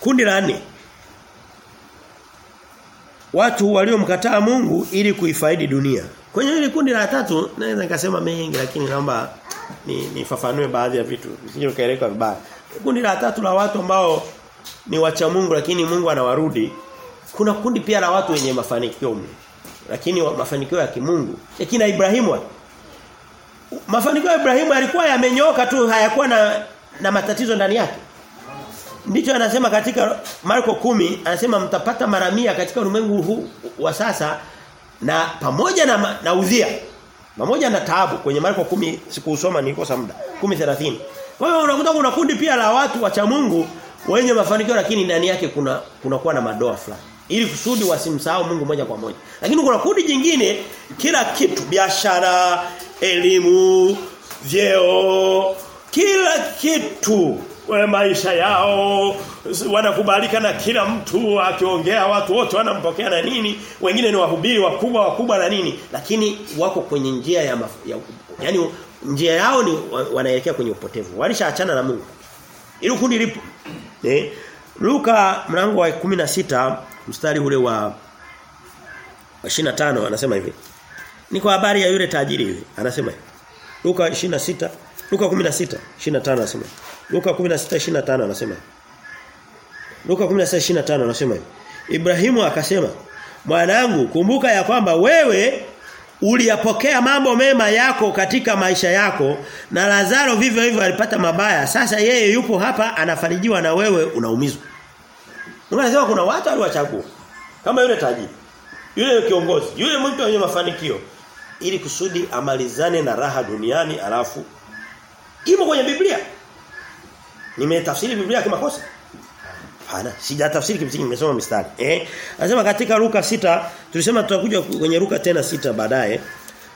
kundi la nne watu waliomkataa Mungu ili kuifaidi dunia. Kwenye hili kundi la tatu naweza nikasema mengi lakini naomba ni nifafanue baadhi ya vitu Sio kaeleka vibaya. Kundi la tatu la watu ambao ni wacha Mungu lakini Mungu anawarudi. Kuna kundi pia la watu wenye mafanikio. Lakini mafanikio ya kimungu. Yakina Ibrahimu mafanikio ya Ibrahimu yalikuwa yamenyoka tu hayakuwa na na matatizo ndani yake. Ndicho anasema katika Marko kumi anasema mtapata mara mia katika ulimwengu huu wa sasa na pamoja na na udhia. Pamoja na taabu kwenye Marko kumi sikusoma nilikosa muda. 10:30. Kwa hiyo unakuta kuna kundi pia la watu wacha Mungu wenye mafanikio lakini ndani yake kuna kuna kuwa na madoa fulani. Ili kusudi wasimsahau Mungu moja kwa moja. Lakini kuna kundi jingine kila kitu biashara, elimu, vyeo, kila kitu maisha yao wanakubalika na kila mtu akiongea watu wote wanampokea na nini. Wengine ni wahubiri wakubwa wakubwa na nini. Lakini wako kwenye njia ya, maf, ya yani njia yao ni wanaelekea kwenye upotevu. Walishaachana na Mungu. Ili kundi lipo. Eh? Luka mlango wa 16 mstari ule wa 25 anasema hivi. Ni kwa habari ya yule tajiri hivi. Anasema hivi. Luka 26 Luka 16 25 anasema Luka 16:25 anasema. Luka 16:25 anasema. Ibrahimu akasema, "Mwanangu, kumbuka ya kwamba wewe uliyapokea mambo mema yako katika maisha yako na Lazaro vivyo hivyo alipata mabaya. Sasa yeye yupo hapa anafarijiwa na wewe unaumizwa." Mungu kuna watu aliwachagua. Kama yule tajiri, yule kiongozi, yule mtu mwenye mafanikio ili kusudi amalizane na raha duniani alafu imo kwenye Biblia. Nimetafsiri Biblia kama kosa? Hapana, sijatafsiri kimsingi nimesoma mistari. Eh? Anasema katika Luka sita tulisema tutakuja kwenye Luka tena sita baadaye.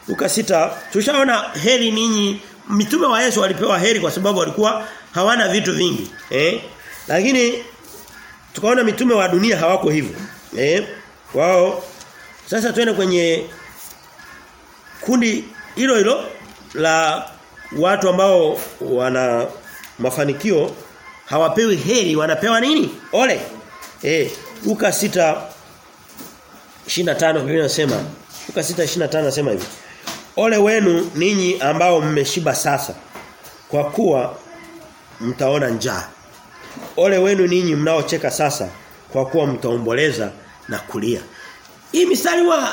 Luka sita tushaona heri ninyi mitume wa Yesu walipewa heri kwa sababu walikuwa hawana vitu vingi. Eh? Lakini tukaona mitume wa dunia hawako hivyo. Eh? Wao sasa tuende kwenye kundi hilo hilo la watu ambao wana mafanikio hawapewi heri wanapewa nini? Ole. Eh, Luka 6 25 Biblia inasema Luka 6:25 anasema hivi. Ole wenu ninyi ambao mmeshiba sasa kwa kuwa mtaona njaa. Ole wenu ninyi mnaocheka sasa kwa kuwa mtaomboleza na kulia. Hii misali wa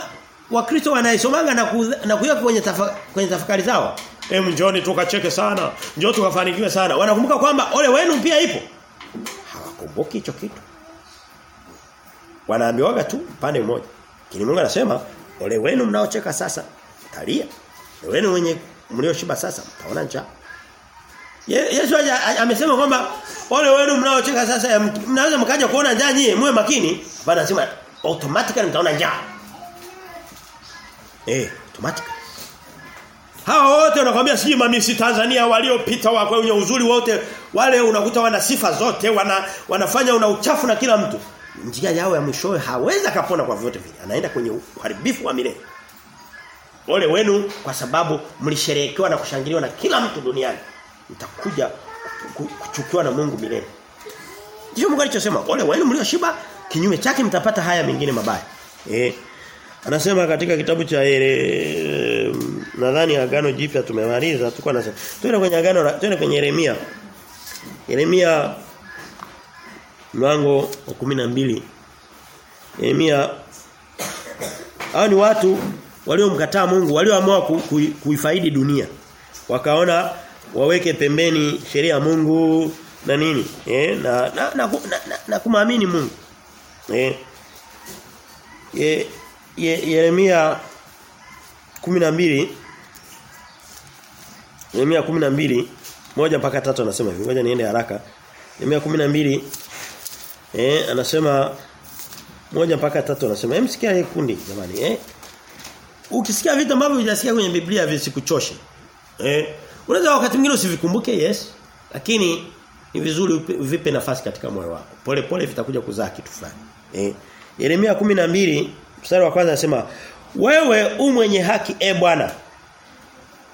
Wakristo wanaisomanga na ku, na kuiweka kwenye tafa, kwenye tafakari zao. Hem njoni tukacheke sana. Njoo tukafanikiwe sana. Wanakumbuka kwamba ole wenu pia ipo. Hawakumbuki hicho kitu. Wanaambiwaga tu pande moja. Kini Mungu anasema ole wenu mnaocheka sasa talia. Ole wenu wenye mlioshiba sasa mtaona njaa. Yesu amesema kwamba ole wenu mnaocheka sasa mnaweza mkaja kuona njaa nyie muwe makini. Bana anasema automatically mtaona njaa. Eh, automatically. Hawa wote wanakuambia siji mamisi Tanzania waliopita wa kwenye uzuri wote wale unakuta wana sifa zote wana wanafanya una uchafu na kila mtu. Njia yao ya mwishowe hawezi kapona kwa vyote vile. Anaenda kwenye uharibifu wa milele. Ole wenu kwa sababu mlisherehekewa na kushangiliwa na kila mtu duniani. Mtakuja kuchukiwa na Mungu milele. Ndiyo Mungu alichosema, ole wenu mlioshiba kinyume chake mtapata haya mengine mabaya. Eh. Anasema katika kitabu cha ere, nadhani agano jipya tumemaliza tulikuwa na Twende kwenye agano twende kwenye Yeremia. Yeremia mlango wa 12. Yeremia hao ni watu waliomkataa Mungu, walioamua ku, ku, kuifaidi dunia. Wakaona waweke pembeni sheria ya Mungu na nini? Eh, na na, na, na, na, na kumwamini Mungu. Eh. Ye, Yeremia 12 Yeremia 12 moja mpaka tatu anasema hivi. Ngoja niende haraka. Yeremia 12 eh anasema moja mpaka tatu anasema hem sikia hii kundi jamani eh ukisikia vitu ambavyo hujasikia kwenye Biblia visikuchoshe eh unaweza wakati mwingine usivikumbuke yes Lakini ni vizuri vipe nafasi katika moyo wako. Pole pole vitakuja kuzaa kitu fulani. Eh. Yeremia 12 mstari wa kwanza anasema wewe u mwenye haki e Bwana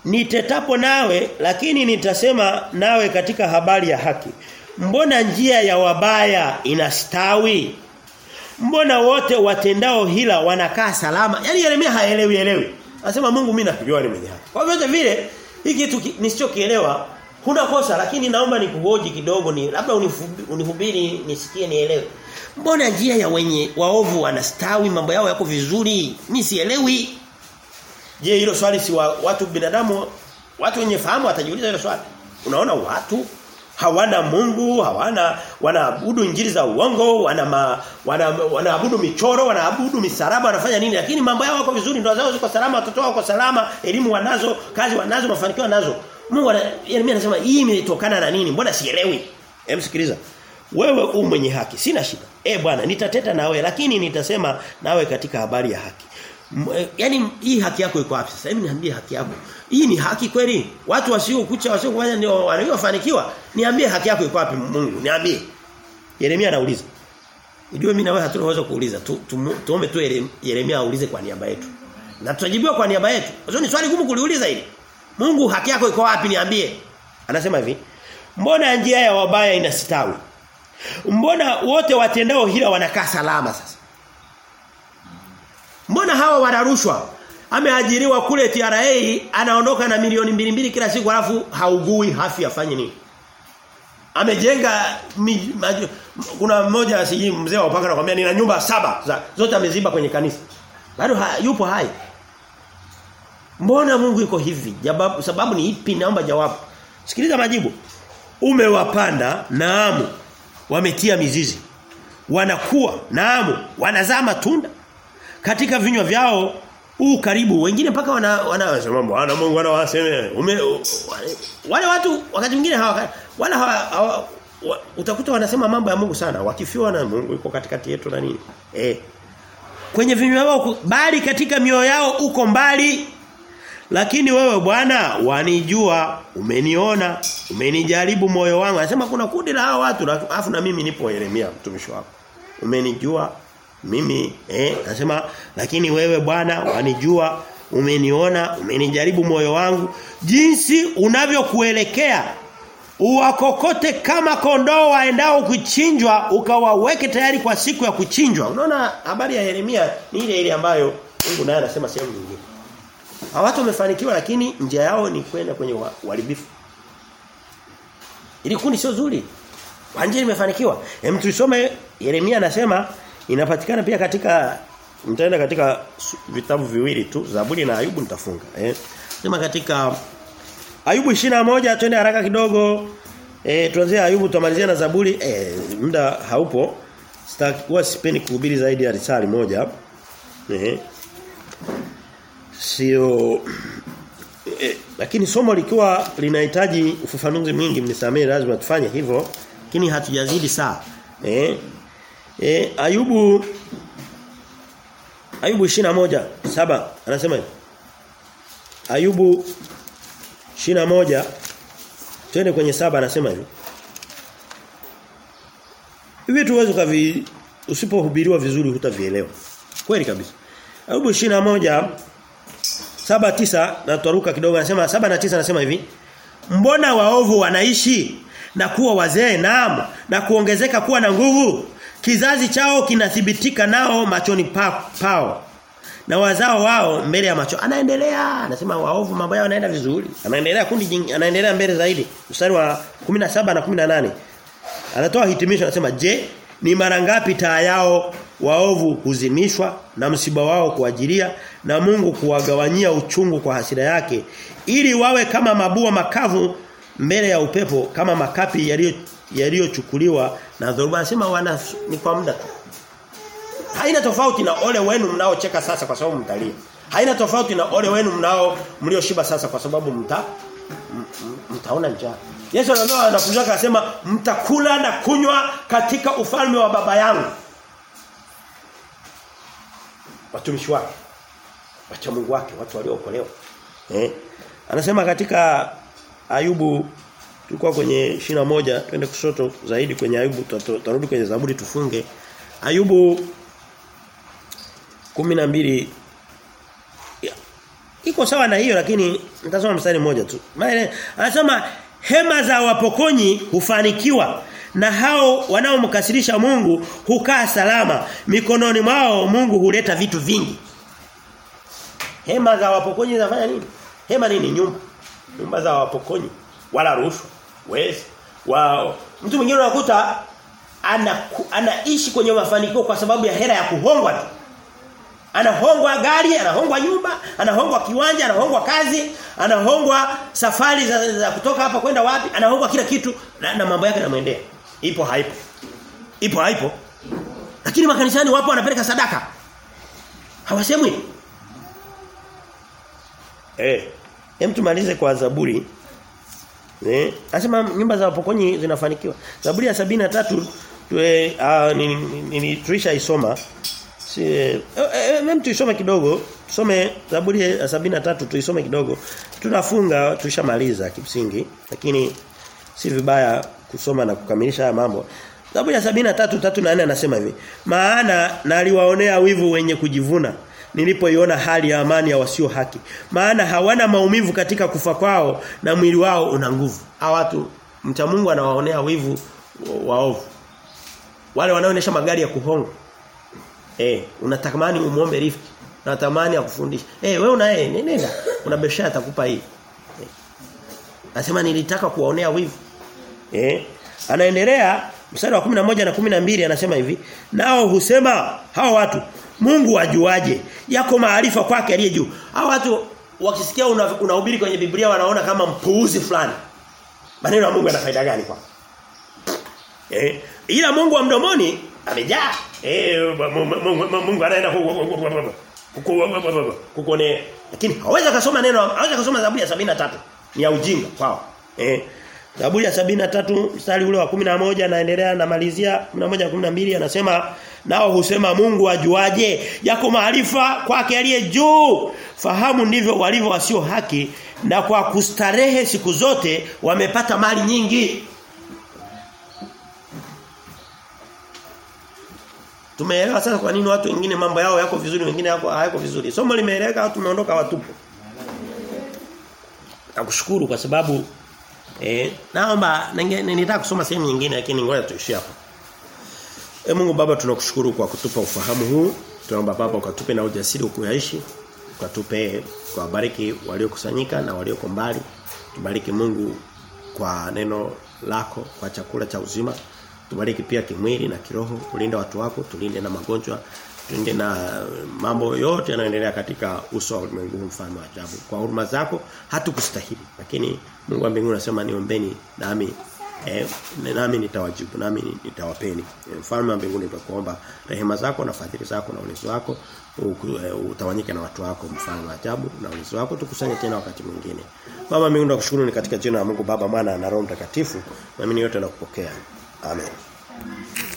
nitetapo nawe lakini nitasema nawe katika habari ya haki. Mbona njia ya wabaya inastawi? Mbona wote watendao hila wanakaa salama? Yaani Yeremia haelewi elewi. Anasema Mungu mimi nakujua ni mwenye haki. Kwa vyote vile hiki kitu nisichokielewa huna kosa lakini naomba nikuhoji kidogo ni labda unihubiri nisikie nielewe. Mbona njia ya wenye waovu wanastawi mambo yao yako vizuri? Mimi sielewi. Je, hilo swali si wa, watu binadamu watu wenye fahamu watajiuliza hilo swali. Unaona watu hawana Mungu, hawana wanaabudu injili za uongo, wana ma, wana wanaabudu michoro, wanaabudu misalaba, wanafanya nini? Lakini mambo yao yako vizuri, ndoa zao ziko salama, watoto wao wako salama, elimu wanazo, kazi wanazo, mafanikio wanazo. Mungu ana mimi anasema hii imetokana na nini? Mbona sielewi? Hem sikiliza. Wewe u mwenye haki, sina shida. Eh bwana, nitateta nawe lakini nitasema nawe katika habari ya haki. Yaani hii haki yako iko wapi sasa? Hebu niambie haki yako. Hii ni haki kweli? Watu wasio kucha wasio kufanya ndio wanaofanikiwa. Niambie haki yako iko wapi Mungu? Niambie. Yeremia anauliza. Ujue mimi na wewe hatuna kuuliza. Tu, tu, tuombe tu Yeremia aulize kwa niaba yetu. Na tutajibiwa kwa niaba yetu. Sio ni swali gumu kuliuliza hili. Mungu haki yako iko wapi niambie? Anasema hivi. Mbona njia ya wabaya inastawi? Mbona wote watendao hila wanakaa salama sasa? Mbona hawa wanarushwa? Ameajiriwa kule TRA anaondoka na milioni mbili mbili kila siku alafu haugui hafi afanye nini? Amejenga mi, maju, kuna mmoja siji mzee wa upaka anakuambia nina nyumba saba za, zote ameziba kwenye kanisa. Bado ha, yupo hai. Mbona Mungu yuko hivi? Jababu, sababu ni ipi naomba jawabu. Sikiliza majibu. Umewapanda naamu wametia mizizi. Wanakuwa naamu wanazaa matunda katika vinywa vyao. Huu karibu wengine mpaka wana wanasema bwana Mungu anawaseme? Ume wale, wale watu wakati mwingine hawa wala hawa, hawa wa, utakuta wanasema mambo ya Mungu sana wakifiwa na Mungu yuko katikati yetu na nini. Eh kwenye vinywa vyao bali katika mioyo yao uko mbali lakini wewe Bwana wanijua umeniona umenijaribu moyo wangu. Anasema kuna kundi la hao watu alafu na mimi nipo Yeremia mtumishi wako. Umenijua mimi eh anasema lakini wewe Bwana wanijua umeniona umenijaribu moyo wangu. Jinsi unavyokuelekea uwakokote kama kondoo waendao kuchinjwa ukawaweke tayari kwa siku ya kuchinjwa. Unaona habari ya Yeremia ni ile ile ambayo Mungu naye anasema sehemu nyingine watu wamefanikiwa lakini njia yao ni kwenda kwenye uharibifu ili kundi sio zuri Wanje imefanikiwa. Hem tuisome Yeremia anasema inapatikana pia katika mtaenda katika vitabu viwili tu Zaburi na Ayubu nitafunga. Eh. Sema katika Ayubu 21 twende haraka kidogo. Eh tuanzie Ayubu tumalizia na Zaburi eh muda haupo. Sitakuwa sipendi kuhubiri zaidi ya risali moja. Eh. Sio eh, lakini somo likiwa linahitaji ufafanuzi mwingi mnisamee lazima tufanye hivyo lakini hatujazidi saa. Eh? Eh Ayubu Ayubu 21 saba anasema hivi. Ayubu 21 twende kwenye saba anasema hivi. Hivi tuweze kavi usipohubiriwa vizuri hutavielewa. Kweli kabisa. Ayubu 21 saba tisa na twaruka kidogo anasema saba na tisa anasema hivi. Mbona waovu wanaishi na kuwa wazee? Naam na kuongezeka kuwa na nguvu. Kizazi chao kinathibitika nao machoni pa, pao. Na wazao wao mbele ya macho. Anaendelea anasema waovu mambo yao yanaenda vizuri. Anaendelea kundi jing, anaendelea mbele zaidi. Mstari wa 17 na 18 anatoa hitimisho anasema je ni mara ngapi taa yao waovu huzimishwa na msiba wao kuajiria na Mungu kuwagawanyia uchungu kwa hasira yake ili wawe kama mabua makavu mbele ya upepo kama makapi yaliyo yaliyochukuliwa na dhoruba. Anasema wana ni kwa muda tu. Haina tofauti na ole wenu mnaocheka sasa kwa sababu mtalia. Haina tofauti na ole wenu mnao mlioshiba sasa kwa sababu mta mtaona njaa. Yesu anaambia wanafunzi wake akasema mtakula na kunywa katika ufalme wa baba yangu. Watumishi wake wacha Mungu wake watu waliookolewa eh anasema katika Ayubu tulikuwa kwenye shina moja twende kushoto zaidi kwenye Ayubu tutarudi kwenye Zaburi tufunge. Ayubu 12 iko sawa na hiyo lakini nitasoma mstari mmoja tu. Maana anasema hema za wapokonyi hufanikiwa na hao wanaomkasirisha Mungu hukaa salama mikononi mwao Mungu huleta vitu vingi. Hema za wapokonyi zinafanya nini? Hema nini nyumba? Nyumba za wapokonyi wala rushwa. Wezi. Wao mtu mwingine unakuta ana anaishi kwenye mafanikio kwa sababu ya hera ya kuhongwa tu. Anahongwa gari, anahongwa nyumba, anahongwa kiwanja, anahongwa kazi, anahongwa safari za, za kutoka hapa kwenda wapi, anahongwa kila kitu na, na mambo yake yanamwendea. Ipo haipo. Ipo haipo. Lakini makanisani wapo wanapeleka sadaka. Hawasemwi. Eh, hem tumalize kwa Zaburi. Eh, anasema nyumba za wapokonyi zinafanikiwa. Zaburi ya sabini na tatu tuwe ni, ni, ni tulisha isoma. Si eh, eh, tuisome kidogo. Tusome Zaburi ya sabini na tatu tuisome kidogo. Tunafunga tulishamaliza kimsingi lakini si vibaya kusoma na kukamilisha haya mambo. Zaburi ya sabini na tatu tatu na 4 anasema hivi. Maana naliwaonea wivu wenye kujivuna nilipoiona hali ya amani ya wasio haki. Maana hawana maumivu katika kufa kwao na mwili wao una nguvu. Hawa watu mcha Mungu anawaonea wivu waovu. Wale wanaoendesha magari ya kuhonga. Eh, unatamani umuombe lift. Unatamani akufundishe. Eh, wewe una yeye nenda. Una biashara atakupa hii. Eh. Nasema nilitaka kuwaonea wivu. Eh, anaendelea mstari wa 11 na 12 anasema hivi, nao husema hao watu Mungu ajuaje? Yako maarifa kwake aliye juu. Hao watu wakisikia unahubiri una kwenye Biblia wanaona kama mpuuzi fulani. Maneno ya Mungu yana faida gani kwa? Eh, ila Mungu wa mdomoni amejaa. Eh, Mungu anaenda kukuonea. Lakini hawezi kusoma neno, hawezi kusoma Zaburi ya 73. Ni ya ujinga kwao. Eh, Zaburi ya sabini na tatu mstari ule wa kumi na moja naendelea namalizia 11 12 anasema nao husema Mungu ajuaje yako maarifa kwake aliye juu fahamu ndivyo walivyo wasio haki na kwa kustarehe siku zote wamepata mali nyingi Tumeelewa sasa kwa nini watu wengine mambo yao yako vizuri wengine yako hayako vizuri. Somo limeeleweka au tumeondoka watupu. Nakushukuru kwa sababu Eh, naomba nitaka kusoma sehemu nyingine lakini ngoja tuishie hapo. E Mungu Baba tunakushukuru kwa kutupa ufahamu huu. Tunaomba Baba ukatupe na ujasiri ukuyaishi. Ukatupe kwa bariki waliokusanyika na walioko mbali. Tubariki Mungu kwa neno lako, kwa chakula cha uzima. Tubariki pia kimwili na kiroho. Ulinde watu wako, tulinde na magonjwa, tulinde na mambo yote yanayoendelea katika uso wa ulimwengu mfano wa ajabu. Kwa huruma zako hatukustahili, lakini Mungu wa mbinguni anasema niombeni nami eh, nami nitawajibu nami nitawapeni. Mfalme wa mbinguni atakuomba rehema zako na fadhili zako na ulinzi wako utawanyike na watu wako mfalme wa ajabu na ulinzi wako tukusanye tena wakati mwingine. Baba mbinguni nakushukuru ni katika jina la Mungu Baba Mwana na Roho Mtakatifu. Naamini yote nakupokea. Amen.